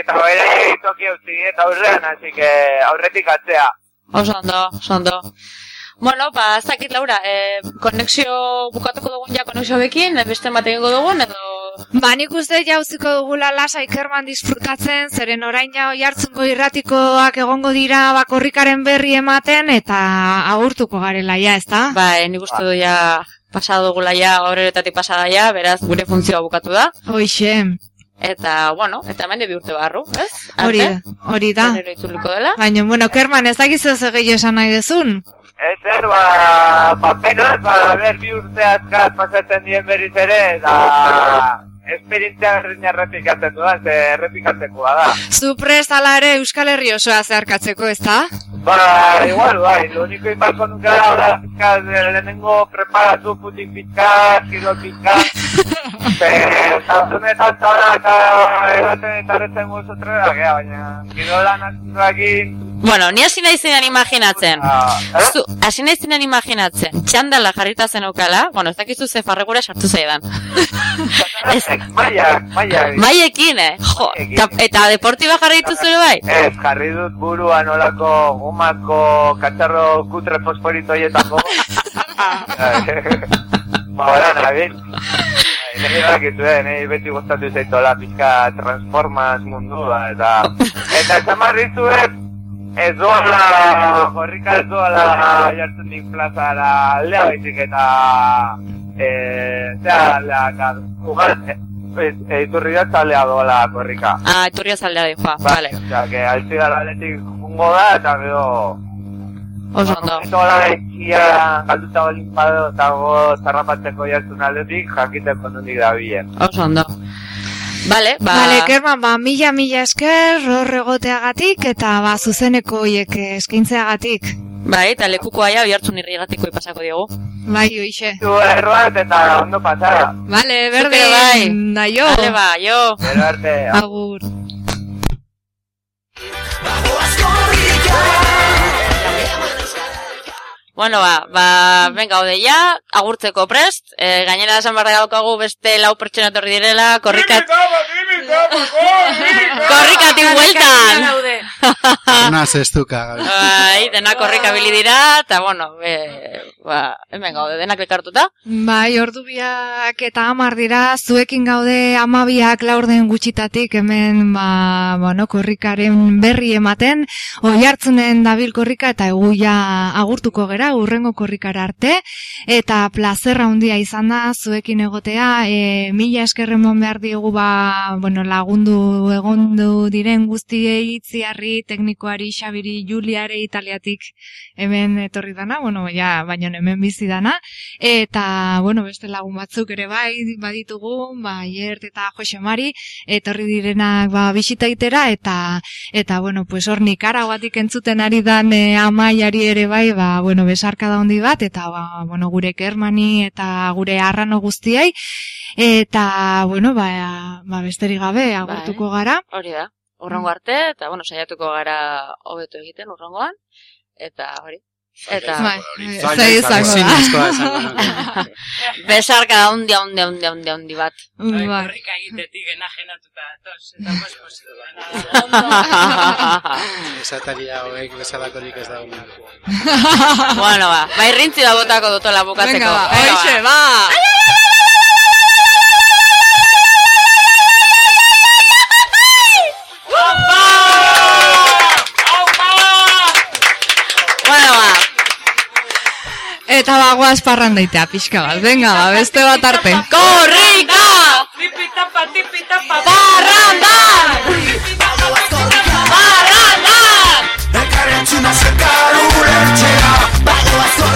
eta beraien toki utzi eta aurrean, hasi que aurretik atzea. Oso ondo, oso ondo. Bueno, ba, ez dakit, Laura, e, konexio bukatuko dugun ja konexio bekin, beste bat egingo dugun, edo... Ba, nik uste jauziko dugula lasai Kerman disfrutatzen, zeren orain ja oi hartzungo irratikoak egongo dira bakorrikaren berri ematen, eta agurtuko garela, ja, ezta? Ba, e, nik uste du ja pasado dugula ja, horretatik pasada ja, beraz, gure funtzioa bukatu da. Hoxe, Eta, bueno, eta hemen bi urte barru, ez? hori, Arte, hori da. dela. Baina, bueno, Kerman, ez dakizu ez gehiago esan nahi dezun? Ez zer, ba, ba, penaz, ba, ber, bi urte azkaz pasatzen dien berriz ere, eta esperientzia berdina errepikatzen ze errepikatzekoa da. Zu prest ala ere Euskal Herri osoa zeharkatzeko, ezta? Ba, igual, bai, lo único inbarko nuke da, ahora, pizkaz, lehenengo preparatu putik pizkaz, giro pizkaz, Zantzunetan zara eta eraten eta retzen guzu trebea, gea, baina giro lan asuntuakin... Bueno, ni hasi nahi zenan imaginatzen. Ah, eh? Zu, hasi nahi zenan imaginatzen. Txandala jarrita zen aukala, bueno, ez dakizu ze farregura sartu zaidan. Ez. Maia, maia. Maiekin, eh? Jo, eta, eta deportiba jarri dituzure bai? Ez, jarri dut buruan olako gomako katxarro kutre fosforito hietako. ba, ora, nabil. Nire bakizu, eh, nire beti gustatu zaitola pizka transformaz mundua, eta... Eta esan barrizuet, ez doala, horrika ez doala jartzen dik plazara aldea baizik eta... Eh, zera aldea, ugal, eh, iturri da taldea doala korrika. Ah, eturria zaldea di, joa, Ba, vale. Osea, que altzi da aletik jungo da, eta gero... Oso ondo. Eta hola ekia galduta olin bado, eta go zarrapatzeko jartzen aldetik, jakiteko nondik da bilen. Oso ondo. Vale, ba... Vale, Kerman, ba, mila, mila esker, hor egoteagatik, eta ba, zuzeneko hoiek eskaintzeagatik. Bai, eta lekukoa ja, oihartzun irrigatiko pasako diogu. Bai, hoixe. Zu erroat eta ondo pasara. Vale, berde, ere bai. naio. Vale, ba, jo. Gero arte, Agur. Bueno, ba, ba, venga, ode ja, agurtzeko prest, e, gainera esan barra daukagu beste lau pertsona etorri direla, korrikat... Korrikatik bueltan! Una zestuka. Bai, denak korrika bili dira, eta bueno, e, ba, hemen gaude, denak elkartuta. Bai, ordu biak eta amar dira, zuekin gaude amabiak laurden gutxitatik hemen, ba, bueno, korrikaren berri ematen, oi hartzunen dabil korrika eta eguia agurtuko gera, urrengo korrikara arte, eta plazerra handia izan da zuekin egotea, e, mila eskerremon behar diegu, ba, bueno, lagundu egondu diren guztiei itziarri Xabiri, teknikoari Xabiri Juliare Italiatik hemen etorri dana, bueno, ja, baino hemen bizi dana, eta, bueno, beste lagun batzuk ere bai baditugu, ba, Iert eta Jose Mari, etorri direnak, ba, bisitaitera, eta, eta, bueno, pues hor Nikaraguatik entzuten ari dan e, amaiari ere bai, ba, bueno, besarka da hondi bat, eta, ba, bueno, gure kermani eta gure arrano guztiai, eta, bueno, ba, ba besterik gabe, agurtuko gara. Hori da. Urrongo arte, eta, bueno, saiatuko gara hobeto egiten urrongoan, eta hori. Eta, Bai, zei izango da. da. Besarka handi, handi, handi, handi, handi bat. Bai. Korrika egitetik enajenatuta datoz, eta pues posible. Esataria hoek bezalakorik ez dago. bueno, ba, ba irrintzi da botako dutola bukatzeko. Venga, ba, ba! eta bagoaz parran daitea pixka bat. Venga, ba, beste bat arte. Korrika! Tipitapa, tipitapa, parranda! Parranda! Elkarrentzuna zekaru ulertzea, bagoaz